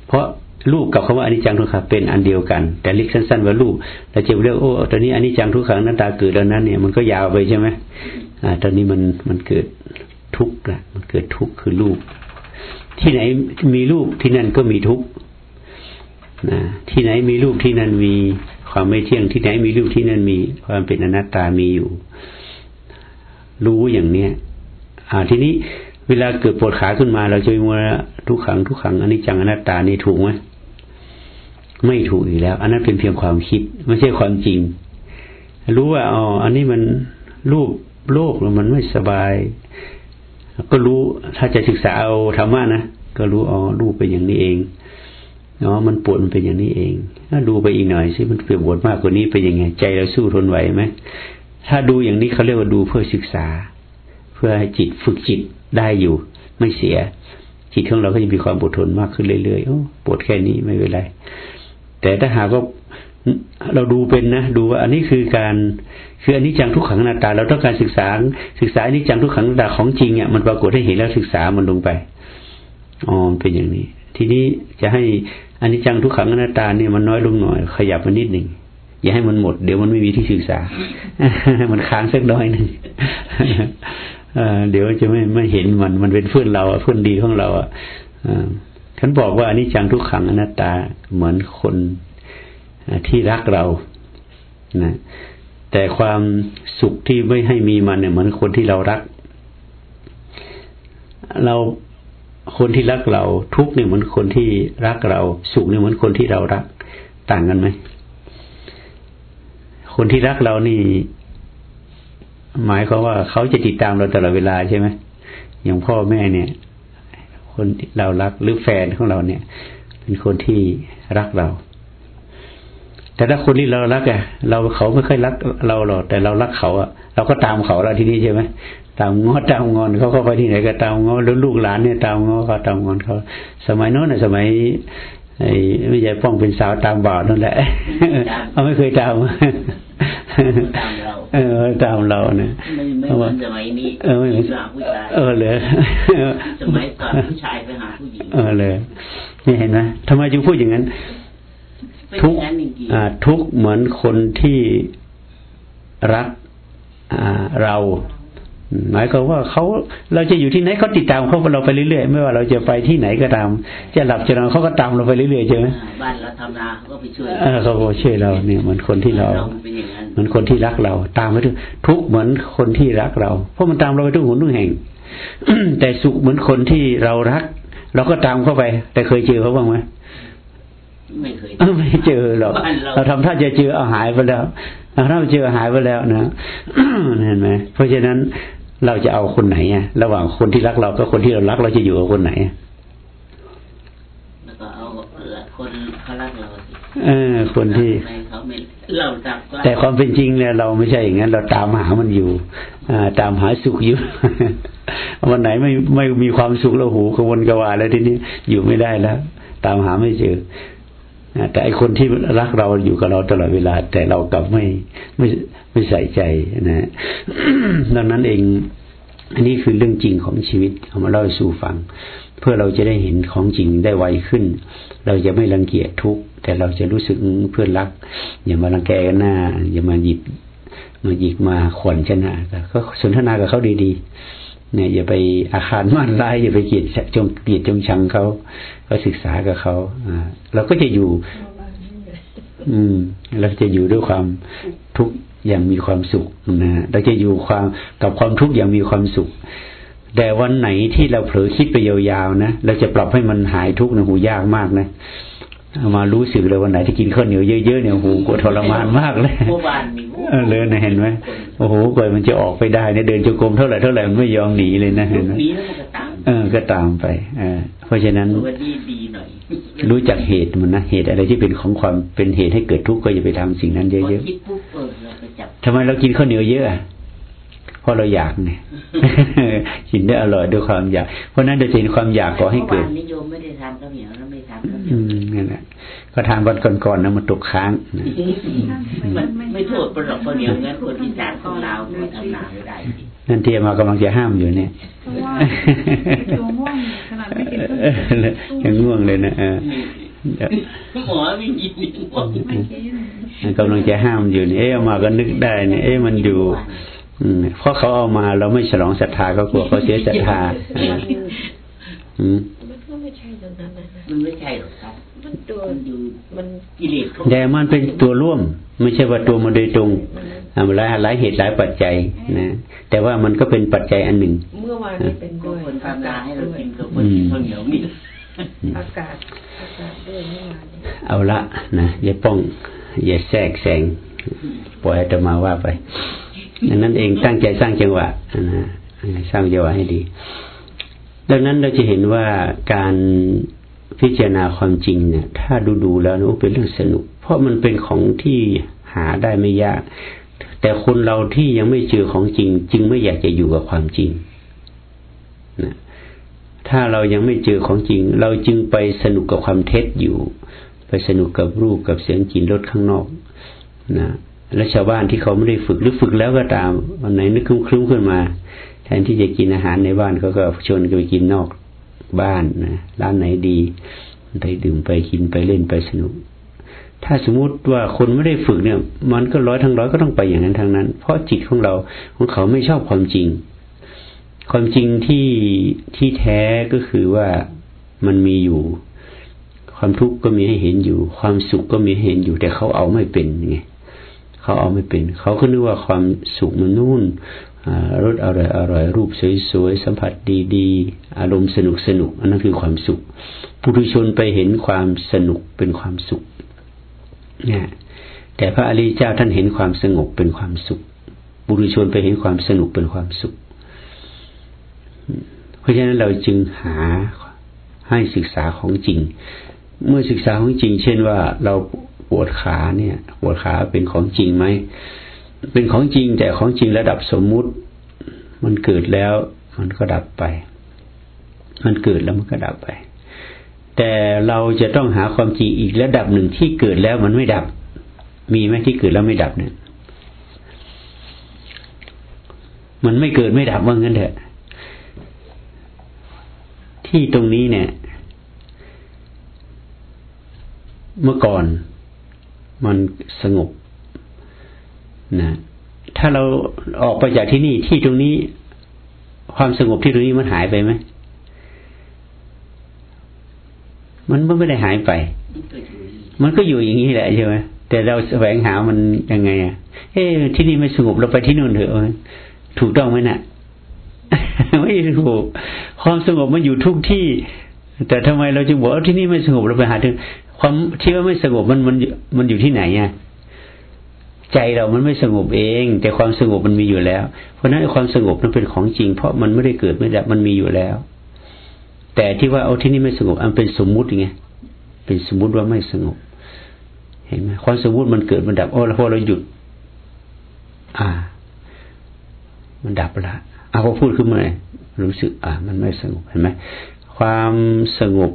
เพราะรูปกับคำว่าอนิจจังทุกขังเป็นอันเดียวกัน แต่เรียกสั้นๆว่ารูปเราจะเรียกโอ้ตอนนี้อนิจจังทุกขังอนัตตาเกิดแล้วนั้นเนี่ยมันก็ยาวไปใช่ไหมอ่า ตอนนี้มันมันเกิดทุกข์ละมันเกิดทุกข์คือรูป ที่ไหนมีรูปที่นั่นก็มีทุกข์นะที่ไหนมีรูปที่นั่นมีความไม่เที่ยงที่ไหนมีรูปที่นั่นมี ความเป็นอนัตตามีอยู่ รู้อย่างเนี้ย อ่าทีนี้เวลาเกิดปวดขาขึ้นมา เราจะมีว่าทุกขังทุกขังอันิจจังอนัตตานี่ถูกไหมไม่ถูกอีกแล้ว อันนั้นเป็นเพียงความคิด ไม่ใช่ความจริง รู้ว่าอ๋ออันนี้มันรูปโลกแล้วมันไม่สบาย ก็รู้ถ้าจะศึกษาเอาธรรมะนะก็รู้อ๋อรูปเป็นอย่างนี้เองเนาะมันปวดมันเป็นอย่างนี้เองถ้าดูไปอีกหน่อยสิมันเปลี่ยนปวดมากกว่านี้เป็นยังไง ใจเราสู้ทนไหวไหมถ้าดูอย่างนี้เขาเรียกว่าดูเพื่อศึกษา เพื่อให้จิตฝึกจิตได้อยู่ ไม่เสีย จิตของเราก็จะมีความอดทนมากขึ้นเรื่อยๆโอ้ปวดแค่นี้ไม่เป็นไร แต่ถ้าหากว่า เราดูเป็นนะ ดูว่าอันนี้คือการคืออันนี้จังทุกขังอนาตตา เราต้องการศึกษา ศึกษาอันนี้จังทุกขังอนาตตาของจริงอะมันปรากฏให้เห็นแล้วศึกษามันลงไปอ๋อเป็นอย่างนี้ ทีนี้จะให้อันนี้จังทุกขังอนัตตาเนี่ยมันน้อยลงหน่อย ขยับมันนิดหนึ่งอย่าให้มันหมดเดี๋ยวมันไม่มีที่ศึกษา มันค้างสักน้อยหนึ่งเดี๋ยวจะไม่ไม่เห็นมันมันเป็นเพื่อนเราเพื่อนดีของเราอะฉันบอกว่าอันนี้จังทุกขังอนัตตาเหมือนคน ที่รักเรานะแต่ความสุขที่ไม่ให้มีมันเนี่ยเหมือนคนที่เรารัก เราคนที่รักเรา ทุกเนี่ยเหมือนคนที่รักเรา สุขเนี่ยเหมือนคนที่เรารัก ต่างกันไหมคนที่รักเรานี่ หมายความว่าเขาจะติดตามเราตลอดเวลาใช่ไหมอย่างพ่อแม่เนี่ย คนที่เรารักหรือแฟนของเราเนี่ย เป็นคนที่รักเรา แต่ถ้าคนที่เรารักอะเราเขาไม่ค่อยรักเราหรอกแต่เรารักเขาอะเราก็ตามเขาเราที่นี่ใช่ไหมตามงอตามงอนเขาเข้าไปที่ไหนก็ตามงอแล้วลูกหลานเนี่ยตามงอเขาตามงอนเขาสมัยโน้นสมัยไอ้ไม่ใช่ป้องเป็นสาวตามบ่าวนั่นแหละเขาไม่เคยตามตามเราเออตามเราเนี่ยไม่ไม่เหมือนสมัยนี้เออไม่เหมือนผู้ชายเออเลยสมัยก่อนผู้ชายไปหาผู้หญิงเออเลยนี่เห็นไหมทำไมจึงพูดอย่างนั้น ทุกอ่าทุกเหมือนคนที่รักอ่าเราหมายความว่าเขาเราจะอยู่ที่ไหนเขาติดตามเขาเราไปเรื่อยๆไม่ว่าเราจะไปที่ไหนก็ตาม จะหลับจะนอนเขาก็ตามเราไปเรื่อยๆใช่ไหมบ้านเราทำนาเขาก็ไปช่วยเออเขาก็ช่วยเราเนี่ยเหมือนคนที่เราเหมือนคนที่รักเรา ตามไปทุกทุกเหมือนคนที่รักเรา เพราะมันตามเราไปทุกหนทุกแห่งแต่สุขเหมือนคนที่เรารัก เราก็ตามเข้าไป แต่เคยเจอเขาบ้างไหม ไม่เคยไม่เจอหรอกเราทำท่าจะเจอเอาหายไปแล้วถ้าเจอหายไปแล้วนะเห็นไหมเพราะฉะนั้นเราจะเอาคนไหนอะระหว่างคนที่รักเรากับคนที่เรารักเราจะอยู่กับคนไหนแล้วก็เอาคนเขารักเราเออ คนที่เราจับแต่ความเป็นจริงเนี่ยเราไม่ใช่อย่างนั้น เราตามหามันอยู่ อ่า ตามหาสุขอยู่วันไหนไม่ไม่มีความสุขเราหูกระวนกระวายแล้วทีนี้อยู่ไม่ได้แล้ว ตามหาไม่เจอ แต่ไอคนที่รักเราอยู่กับเราตลอดเวลา แต่เรากลับไม่ไม่ไม่ใส่ใจนะดังนั้นเองอันนี้คือเรื่องจริงของชีวิตเอามาเล่าสู่ฟัง เพื่อเราจะได้เห็นของจริงได้ไวขึ้น เราจะไม่รังเกียจทุกแต่เราจะรู้สึกเพื่อนรัก อย่ามารังแกกันหน้า อย่ามาหยิบมาหยิกมาขวัญชนะก็สนทนากับเขาดีๆ เนี่ยอย่าไปอาคารมั่นร้ายอย่าไปเกลียดจงเกลียดจงชังเขาก็ศึกษากับเขาอ่าเราก็จะอยู่ อืมเราจะอยู่ด้วยความทุกข์อย่างมีความสุขนะเราจะอยู่ความกับความทุกข์อย่างมีความสุข แต่วันไหนที่เราเผลอคิดไปยาวๆนะเราจะปรับให้มันหายทุกข์นะหูยากมากนะ มารู้สึกเลยวันไหนที่กินข้าวเหนียวเยอะๆเนี่ยโอ้โหกทรมานมากเลยเมื่อวานนี้เลยนะเห็นไหมโอ้โหกว่ามันจะออกไปได้เนี่ยเดินจงกรมเท่าไหร่เท่าไหร่มันไม่ยอมหนีเลยนะเห็นไหมเออก็ตามไปเออเพราะฉะนั้นรู้จักเหตุมันนะเหตุอะไรที่เป็นของความเป็นเหตุให้เกิดทุกข์ก็อย่าไปทำสิ่งนั้นเยอะๆทำไมเรากินข้าวเหนียวเยอะเพราะเราอยากไงกินได้อร่อยด้วยความอยาก เพราะนั้นโดยเห็นความอยากก่อให้เกิดนิยมไม่ได้ทานข้าวเหนียวแล้วไม่ทา นข้าวเหนียวนั่นแหละก็ทานวันก่อนๆนะมันตกค้างมันไม่โทษประหลอกข้าวเหนียวงั้นคนที่ทานของเราทำนาไม่ได้นั่นที่มากำลังจะห้ามอยู่เนี่ยยังง่วงเลยนะเออหมอไม่กินง่วงกำลังจะห้ามอยู่เนี่ยเอ๊ะมาก็นึกได้เนี่ยเอ๊ะมันอยู่เพราะเขาเอามาเราไม่ฉลองศรัทธาก็กลัวเขาเสียศรัทธามันก็ ไม่ใช่ตรงนั้นนะมันไม่ใช่หรอกครับ มันตัวอยู่มันกิเลสแต่มันเป็นตัวร่วม ไม่ใช่ว่าตัวมันโดยตรงหลายหลายเหตุหลายปัจจัยนะแต่ว่ามันก็เป็นปัจจัยอันหนึ่ง เมื่อวานนี้เป็นด้วยอากาศให้เรากินกับคนข้าวเหนียวมีอากาศอากาศด้วยเมื่อวานเอาละนะอย่าป้องอย่าแทรกแซงปล่อยจะมาว่าไปดังนั้นเองตั้งใจสร้างจังหวะนะสร้างจังหวะให้ดี ดังนั้นเราจะเห็นว่าการพิจารณาความจริงเนี่ย ถ้าดูดูแล้วนะเป็นเรื่องสนุก เพราะมันเป็นของที่หาได้ไม่ยาก แต่คนเราที่ยังไม่เจอของจริง จึงไม่อยากจะอยู่กับความจริงนะถ้าเรายังไม่เจอของจริง เราจึงไปสนุกกับความเท็จอยู่ ไปสนุกกับรูปกับเสียงกลิ่นรสข้างนอกนะและชาวบ้านที่เขาไม่ได้ฝึกหรือฝึกแล้วก็ตามวันไหนนึกคลุ้มขึ้นมา แทนที่จะกินอาหารในบ้านเขาก็ชวนกันไปกินนอกบ้านนะร้านไหนดีไปดื่มไปกินไปเล่นไปสนุก ถ้าสมมุติว่าคนไม่ได้ฝึกเนี่ย มันก็ร้อยทั้งร้อยก็ต้องไปอย่างนั้นทางนั้น เพราะจิตของเราของเขาไม่ชอบความจริง ความจริงที่ที่แท้ก็คือว่ามันมีอยู่ ความทุกข์ก็มีให้เห็นอยู่ ความสุขก็มีให้เห็นอยู่ แต่เขาเอาไม่เป็นไงเขาเอาไม่เป็น เขาก็นึกว่าความสุขมันนู่น รสอร่อยอร่อยรูปสวยๆสัมผัสดีๆ อารมณ์สนุกสนุกอันนั้นคือความสุขผู้ทุชนไปเห็นความสนุกเป็นความสุขเนี่ยแต่พระอริยเจ้าท่านเห็นความสงบเป็นความสุขบุรุชนไปเห็นความสนุกเป็นความสุข เพราะฉะนั้นเราจึงหาให้ศึกษาของจริง เมื่อศึกษาของจริง เช่นว่าเราปวดขาเนี่ย ปวดขาเป็นของจริงไหม เป็นของจริงแต่ของจริงระดับสมมุติ มันเกิดแล้ว มันก็ดับไป มันเกิดแล้วมันก็ดับไป แต่เราจะต้องหาความจริงอีกระดับหนึ่งที่เกิดแล้วมันไม่ดับ มีไหมที่เกิดแล้วไม่ดับเนี่ย มันไม่เกิดไม่ดับว่างั้นเถอะ ที่ตรงนี้เนี่ย เมื่อก่อนมันสงบ นะถ้าเราออกไปจากที่นี่ที่ตรงนี้ความสงบที่ตรงนี้มันหายไปไหมมันไม่ได้หายไป มันก็อยู่อย่างนี้แหละใช่ไหมแต่เราแสวงหามันยังไงอะเฮ้ที่นี่ไม่สงบเราไปที่นู่นเถอะถูกต้องไหมนะ่ะไม่ถูกความสงบมันอยู่ทุกที่ แต่ทำไมเราจึงบอกว่าที่นี่ไม่สงบเราไปหาถึงความที่ว่าไม่สงบมันมันมันอยู่ที่ไหนอะ ใจเรามันไม่สงบเอง แต่ความสงบมันมีอยู่แล้ว เพราะนั้นความสงบนั้นเป็นของจริง เพราะมันไม่ได้เกิดไม่ดับมันมีอยู่แล้ว แต่ที่ว่าเอาที่นี่ไม่สงบอันเป็นสมมุติไงเป็นสมมุติว่าไม่สงบ เห็นไหมความสมมุติมันเกิดมันดับโอ้แล้วพอเราหยุด อ่า มันดับละเอาพอพูดขึ้นมารู้สึก อ่า มันไม่สงบเห็นไหมความสงบ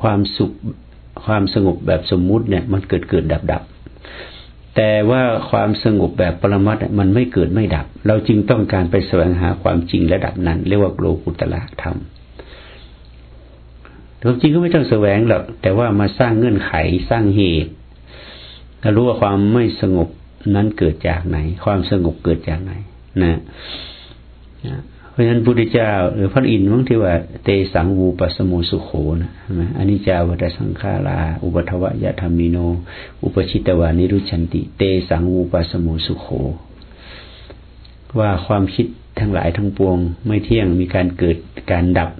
ความสุขความสงบแบบสมมุติเนี่ย มันเกิดเกิดดับดับ แต่ว่าความสงบแบบปรมัตมันไม่เกิดไม่ดับ เราจึงต้องการไปแสวงหาความจริงระดับนั้น เรียกว่าโลกุตละธรรมความจริงก็ไม่ต้องแสวงหรอกแต่ว่ามาสร้างเงื่อนไขสร้างเหตุเรารู้ว่าความไม่สงบนั้นเกิดจากไหน ความสงบเกิดจากไหนนะ ราะฉะนั้นพุทธเจ้า หรือพระอินทร์มั้งที่ว่า เตสังวูปสมุสุโขนะใช่ไหมอันนี้จาวัตสังขาราอุปทวะยะธรรมิโน อุปชิตวานิรุชันติ เตสังวูปสมุสุโข ว่าความคิดทั้งหลายทั้งปวง ไม่เที่ยงมีการเกิดการดับ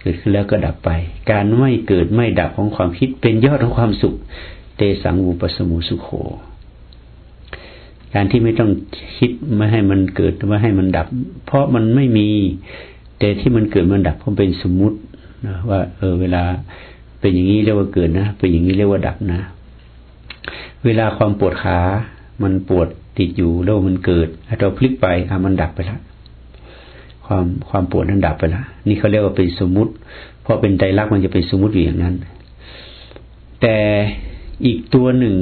เกิดขึ้นแล้วก็ดับไป การไม่เกิดไม่ดับของความคิดเป็นยอดของความสุข เตสังวูปสมุสุโข การที่ไม่ต้องคิดไม่ให้มันเกิดไม่ให้มันดับ เพราะมันไม่มี แต่ที่มันเกิดมันดับเพราะเป็นสมมุตินะว่าเออเวลาเป็นอย่างนี้เรียกว่าเกิดนะเป็นอย่างนี้เรียกว่าดับนะ เวลาความปวดขา มันปวดติดอยู่แล้วมันเกิดเราพลิกไปอะมันดับไปแล้วความความปวดนั้นดับไปแล้วนี่เขาเรียกว่าเป็นสมมุติ เพราะเป็นใจรักมันจะเป็นสมมุติอยู่อย่างนั้น แต่ อีกตัวหนึ่ง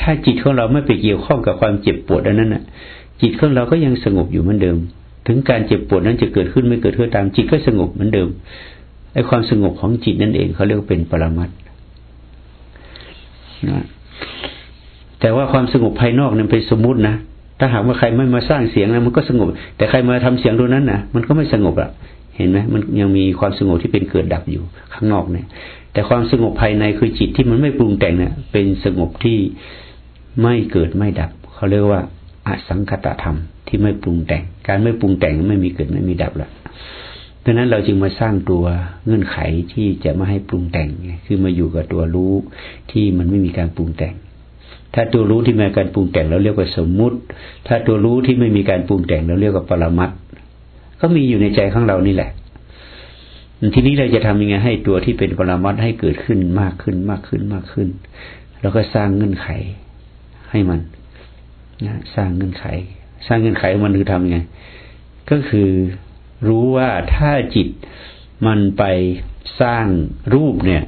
ถ้าจิตของเราไม่ไปเกี่ยวข้องกับความเจ็บปวดอันนั้นน่ะ จิตของเราก็ยังสงบอยู่เหมือนเดิม ถึงการเจ็บปวดนั้นจะเกิดขึ้นไม่เกิดขึ้นตามจิตก็สงบเหมือนเดิมไอ้ความสงบของจิตนั่นเองเขาเรียกว่าเป็นปรมัตนะแต่ว่าความสงบภายนอกนั้นเป็นสมมตินะถ้าหากว่าใครไม่มาสร้างเสียงนะมันก็สงบ แต่ใครมาทำเสียงตรงนั้นนะมันก็ไม่สงบอะ เห็นไหมมันยังมีความสงบที่เป็นเกิดดับอยู่ข้างนอกเนี่ย แต่ความสงบภายในคือจิตที่มันไม่ปรุงแต่งเนี่ยเป็นสงบที่ไม่เกิดไม่ดับเขาเรียกว่าอสังคตธรรมที่ไม่ปรุงแต่ง การไม่ปรุงแต่งไม่มีเกิดไม่มีดับละดังนั้นเราจึงมาสร้างตัวเงื่อนไขที่จะไม่ให้ปรุงแต่งคือมาอยู่กับตัวรู้ที่มันไม่มีการปรุงแต่ง ถ้าตัวรู้ที่มีการปรุงแต่งเราเรียกว่าสมมุติ ถ้าตัวรู้ที่ไม่มีการปรุงแต่งเราเรียกว่าปรมัต ก็มีอยู่ในใจของเรานี่แหละ ทีนี้เราจะทำยังไงให้ตัวที่เป็นปรมัตให้เกิดขึ้นมากขึ้นมากขึ้นมากขึ้น แล้วก็สร้างเงื่อนไขให้มันนะสร้างเงื่อนไข สร้างเงื่อนไขมันคือทำยังไง ก็คือรู้ว่าถ้าจิตมันไปสร้างรูปเนี่ย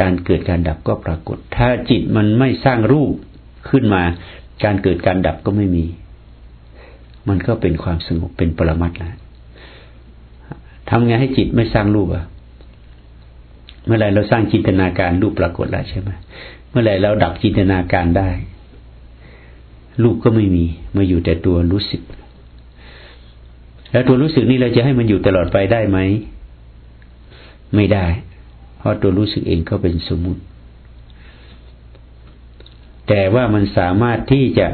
การเกิดการดับก็ปรากฏ ถ้าจิตมันไม่สร้างรูปขึ้นมา การเกิดการดับก็ไม่มี มันก็เป็นความสงบเป็นปรมัตแล้วทำไงให้จิตไม่สร้างรูปอะเมื่อไรเราสร้างจินตนาการรูปปรากฏแล้วใช่ไหมเมื่อไรเราดับจินตนาการได้ รูปก็ไม่มีมาอยู่แต่ตัวรู้สึก แล้วตัวรู้สึกนี่เราจะให้มันอยู่ตลอดไปได้ไหม ไม่ได้ เพราะตัวรู้สึกเองก็เป็นสมมุติ แต่ว่ามันสามารถที่จะ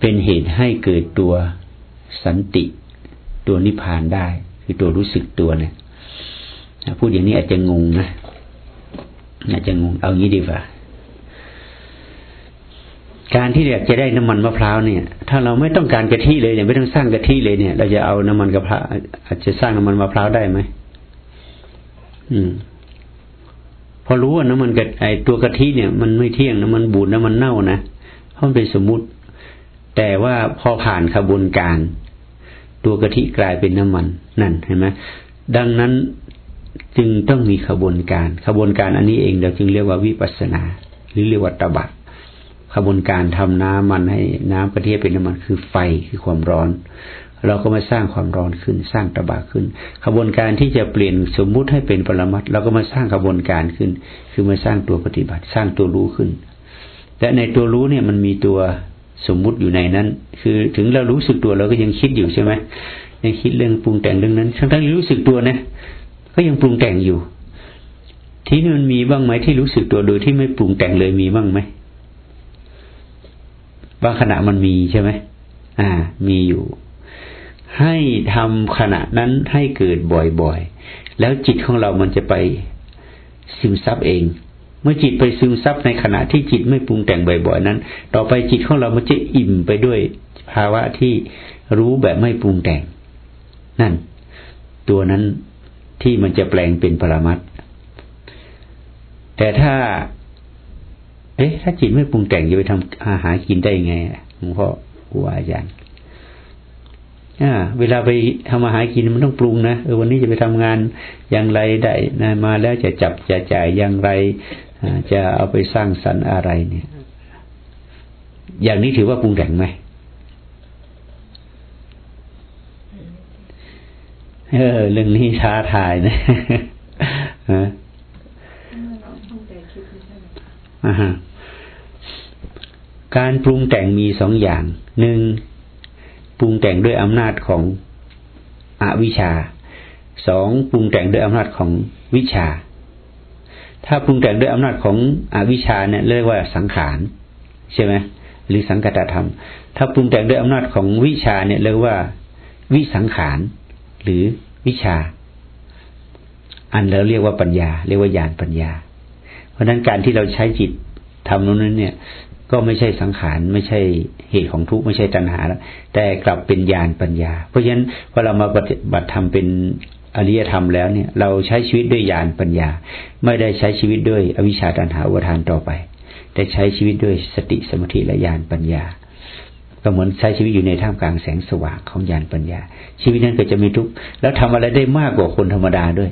เป็นเหตุให้เกิดตัวสันติ ตัวนิพพานได้ คือตัวรู้สึกตัวเนี่ยพูดอย่างนี้อาจจะงงนะอาจจะงงเอางี้ดีกว่าการที่อยากจะได้น้ำมันมะพร้าวเนี่ย ถ้าเราไม่ต้องการกะทิเลยเนี่ยไม่ต้องสร้างกะทิเลยเนี่ย เราจะเอาน้ำมันกะพร้าอาจจะสร้างน้ำมันมะพร้าวได้ไหมอืม พอรู้ว่าน้ำมันกะไอตัวกะทิเนี่ย มันไม่เที่ยงนะมันบูดนะมันเน่านะเพราะมันเป็นสมมติ แต่ว่าพอผ่านขบวนการ ตัวกะทิกลายเป็นน้ำมันนั่นเห็นไหมดังนั้นจึงต้องมีขบวนการ ขบวนการอันนี้เองเราจึงเรียกว่าวิปัสนา หรือเรียกว่าตบัดขบวนการทำน้ำมันให้น้ำกระเทิเป็นน้ำมันคือไฟคือความร้อน เราก็มาสร้างความร้อนขึ้น สร้างตะบะขึ้น ขบวนการที่จะเปลี่ยนสมมุติให้เป็นปรมัตเราก็มาสร้างขบวนการขึ้น คือมาสร้างตัวปฏิบัติ สร้างตัวรู้ขึ้นและในตัวรู้เนี่ยมันมีตัว สมมุติอยู่ในนั้น คือถึงเรารู้สึกตัวเราก็ยังคิดอยู่ใช่ไหมยังคิดเรื่องปรุงแต่งเรื่องนั้นทั้งทั้งรู้สึกตัวนะก็ยังปรุงแต่งอยู่ ที่นี่มันมีบ้างไหมที่รู้สึกตัวโดยที่ไม่ปรุงแต่งเลยมีบ้างไหมบางขณะมันมีใช่ไหมอ่า มีอยู่ ให้ทำขณะนั้นให้เกิดบ่อยๆ แล้วจิตของเรามันจะไปซึมซับเอง เมื่อจิตไปซึมซับในขณะที่จิตไม่ปรุงแต่งบ่อยๆนั้น ต่อไปจิตของเรามันจะอิ่มไปด้วยภาวะที่รู้แบบไม่ปรุงแต่ง นั่น ตัวนั้นที่มันจะแปลงเป็นปรมัตแต่ถ้า เอ๊ะ ถ้าจิตไม่ปรุงแต่งจะไปทำอาหารกินได้ยังไงหลวงพ่อครูอาจารย์อ่าเวลาไปทำอาหารกินมันต้องปรุงนะเออวันนี้จะไปทำงานอย่างไรได้นะมาแล้วจะจับจะจ่ายอย่างไร จะเอาไปสร้างสรรค์อะไรเนี่ย อย่างนี้ถือว่าปรุงแต่งไหมเออเรื่องนี้ท้าทายนะฮะการปรุงแต่งมีสองอย่าง หนึ่งปรุงแต่งด้วยอำนาจของอวิชชา สองปรุงแต่งด้วยอำนาจของวิชา ถ้าปรุงแต่งด้วยอำนาจของอวิชชาเนี่ยเรียกว่าสังขารใช่ไหมหรือสังกัตธรรม ถ้าปรุงแต่งด้วยอำนาจของวิชาเนี่ยเรียกว่าวิสังขารหรือวิชา อันแล้วเรียกว่าปัญญา เรียกว่าญาณปัญญา เพราะฉะนั้นการที่เราใช้จิตทำนั้นเนี่ย ก็ไม่ใช่สังขารไม่ใช่เหตุของทุกข์ไม่ใช่ตัณหาแล้วแต่กลับเป็นญาณปัญญา เพราะฉะนั้นพอเรามาปฏิบัติธรรมเป็น อริยธรรมแล้วเนี่ย เราใช้ชีวิตด้วยญาณปัญญา ไม่ได้ใช้ชีวิตด้วยอวิชชาตัณหาอุทานต่อไป แต่ใช้ชีวิตด้วยสติสมาธิและญาณปัญญาก็เหมือนใช้ชีวิตอยู่ในท่ามกลางแสงสว่างของญาณปัญญา ชีวิตนั้นก็จะมีทุกข์แล้วทำอะไรได้มากกว่าคนธรรมดาด้วย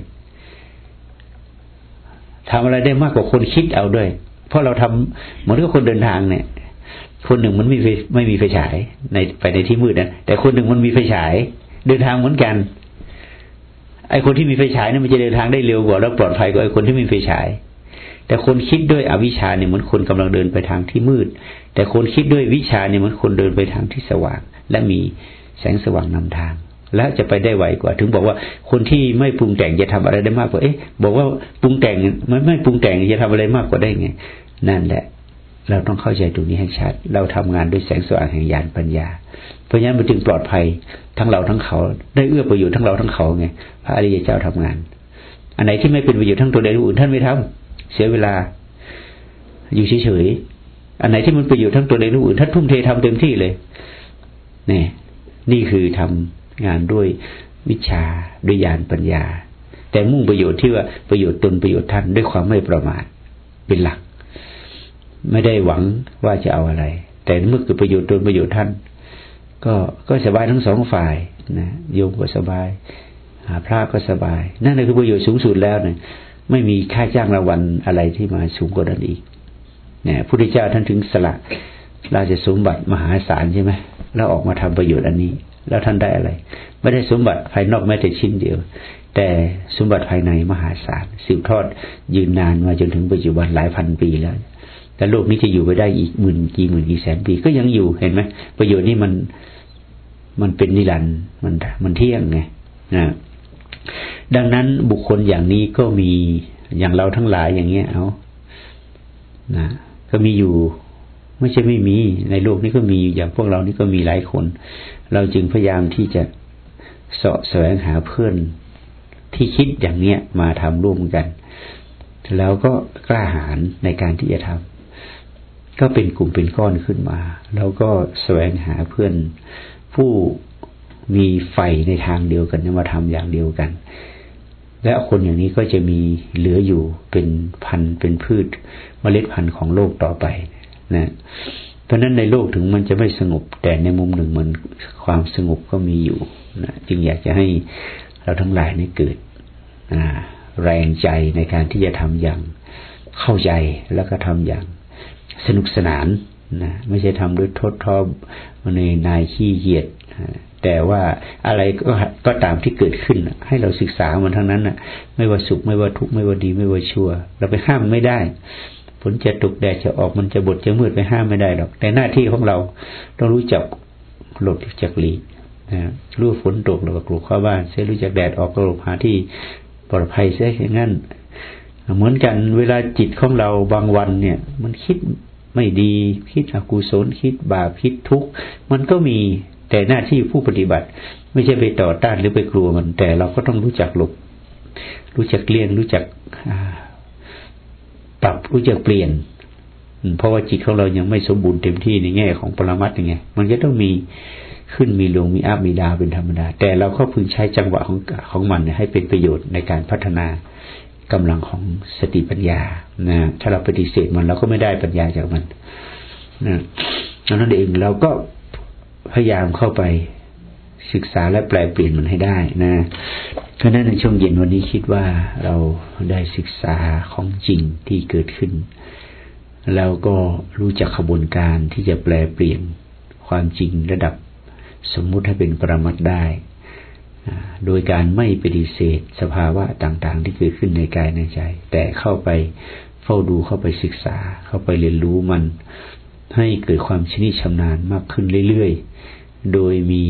ทำอะไรได้มากกว่าคนคิดเอาด้วย เพราะเราทำเหมือนกับคนเดินทางเนี่ย คนหนึ่งมันไม่ไม่มีไฟฉายในไปในที่มืดนะแต่คนหนึ่งมันมีไฟฉาย เดินทางเหมือนกัน ไอ้คนที่มีไฟฉายเนี่ยมันจะเดินทางได้เร็วกว่าแล้วปลอดภัยกว่าไอ้คนที่มีไฟฉาย แต่คนคิดด้วยอวิชชาเนี่ยเหมือนคนกำลังเดินไปทางที่มืด แต่คนคิดด้วยวิชาเนี่ยเหมือนคนเดินไปทางที่สว่าง และมีแสงสว่างนำทาง และจะไปได้ไวกว่า ถึงบอกว่าคนที่ไม่ปรุงแต่งจะทำอะไรได้มากกว่า เอ๊ะ บอกว่าปรุงแต่งไม่ไม่ปรุงแต่งจะทำอะไรมากกว่าได้ไง นั่นแหละ เราต้องเข้าใจตรงนี้ให้ชัด เราทำงานด้วยแสงสว่างแห่งญาณปัญญา เพราะฉะนั้นมันจึงปลอดภัยทั้งเราทั้งเขา ได้เอื้อประโยชน์ทั้งเราทั้งเขาไงพระอริยเจ้าทำงาน อันไหนที่ไม่เป็นประโยชน์ทั้งตัวใดตัวอื่นท่านไม่ทำเสียเวลา อยู่เฉยๆอันไหนที่มันประโยชน์ทั้งตัวเองอื่นท่านทุ่มเททำเต็มที่เลยนี่นี่คือทำงานด้วยวิชาด้วยญาณปัญญา แต่มุ่งประโยชน์ที่ว่าประโยชน์ตนประโยชน์ท่านด้วยความไม่ประมาทเป็นหลัก ไม่ได้หวังว่าจะเอาอะไร แต่เมื่อคือประโยชน์ตนประโยชน์ท่าน ก็ก็สบายทั้งสองฝ่ายนะโยมก็สบาย หาพระก็สบาย นั่นคือประโยชน์สูงสุดแล้วเนี่ยไม่มีค่าจ้างรางวัลอะไรที่มาสูงกว่านั้นอีกเนี่ยพุทธเจ้าท่านถึงสละราชสมบัติมหาศาลใช่ไหมแล้วออกมาทำประโยชน์อันนี้ แล้วท่านได้อะไร ไม่ได้สมบัติภายนอกแม้แต่ชิ้นเดียว แต่สมบัติภายในมหาศาลสืบทอดยืนนานมาจนถึงปัจจุบันหลายพันปีแล้ว แต่โลกนี้จะอยู่ไปได้อีกหมื่นกี่หมื่นกี่แสนปีก็ยังอยู่เห็นไหมประโยชน์นี้มันมันเป็นนิรันด์มันมันเที่ยงไงนะดังนั้นบุคคลอย่างนี้ก็มีอย่างเราทั้งหลายอย่างเงี้ยเอานะก็มีอยู่ไม่ใช่ไม่มีในโลกนี้ก็มีอย่างพวกเรานี่ก็มีหลายคน เราจึงพยายามที่จะเสาะแสวงหาเพื่อนที่คิดอย่างเนี้ยมาทำร่วมกัน แล้วก็กล้าหาญในการที่จะทำ ก็เป็นกลุ่มเป็นก้อนขึ้นมา แล้วก็แสวงหาเพื่อนผู้มีไฟในทางเดียวกันมาทำอย่างเดียวกัน และคนอย่างนี้ก็จะมีเหลืออยู่เป็นพันเป็นพืชเมล็ดพันธุ์ของโลกต่อไปนะเพราะนั้นในโลกถึงมันจะไม่สงบ แต่ในมุมหนึ่งมันความสงบก็มีอยู่นะจึงอยากจะให้เราทั้งหลายนี่เกิดแรงใจในการที่จะทำอย่างเข้าใจแล้วก็ทำอย่าง สนุกสนานนะไม่ใช่ทำด้วยทดทอบในนายขี้เหยียด แต่ว่าอะไรก็ก็ตามที่เกิดขึ้น ให้เราศึกษามันทั้งนั้นน่ะไม่ว่าสุขไม่ว่าทุกข์ไม่ว่าดีไม่ว่าชั่ว เราไปห้ามมันไม่ได้ฝนจะตกแดดจะออกมันจะบดจะมืดไปห้ามไม่ได้หรอก แต่หน้าที่ของเราต้องรู้จักหลบจากหลีกนะรู้ฝนตกเราก็กลัวเข้าบ้านเสียรู้จักแดดออกก็หลบหาที่ปลอดภัยเสียอย่างนั้นเหมือนกันเวลาจิตของเราบางวันเนี่ย มันคิด ไม่ดี คิดอกุศลคิดบาปคิดทุกข์มันก็มีแต่หน้าที่ผู้ปฏิบัติ ไม่ใช่ไปต่อต้านหรือไปกลัวมัน แต่เราก็ต้องรู้จักหลบรู้จักเลี่ยงรู้จักปรับรู้จักเปลี่ยนเพราะว่าจิตของเรายังไม่สมบูรณ์เต็มที่ในแง่ของปรมัตถ์ยังไง มันก็ต้องมีขึ้นมีลงมีอัพมีดาวเป็นธรรมดา แต่เราก็พึงใช้จังหวะของของมันให้เป็นประโยชน์ในการพัฒนา กำลังของสติปัญญานะถ้าเราปฏิเสธมันเราก็ไม่ได้ปัญญาจากมันนะนั้นเองเราก็พยายามเข้าไปศึกษาและแปลเปลี่ยนมันให้ได้นะเพราะนั้นในช่วงเย็นวันนี้คิดว่าเราได้ศึกษาของจริงที่เกิดขึ้น แล้วก็รู้จักขบวนการที่จะแปลเปลี่ยนความจริงระดับสมมุติให้เป็นปรมัตได้ โดยการไม่ปฏิเสธสภาวะต่างๆ ที่เกิดขึ้นในกายในใจ แต่เข้าไปเฝ้าดูเข้าไปศึกษา เข้าไปเรียนรู้มัน ให้เกิดความชนิดชำนาญมากขึ้นเรื่อยๆ โดยมี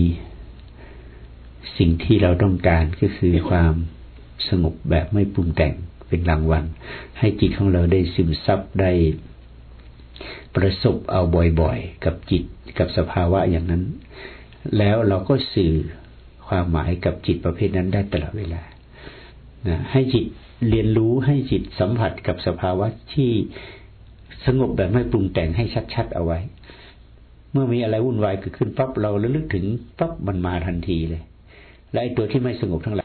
สิ่งที่เราต้องการก็คือความสงบแบบไม่ปรุงแต่งเป็นรางวัล ให้จิตของเราได้ซึมซับได้ประสบเอาบ่อยๆ กับจิตกับสภาวะอย่างนั้น แล้วเราก็สื่อ ความหมายกับจิตประเภทนั้นได้ตลอดเวลานะให้จิตเรียนรู้ให้จิตสัมผัสกับสภาวะที่สงบแบบไม่ปรุงแต่งให้ชัดๆเอาไว้ เมื่อมีอะไรวุ่นวายเกิดขึ้นปั๊บเราระลึกถึงปั๊บมันมาทันทีเลยและไอ้ตัวที่ไม่สงบทั้งหลาย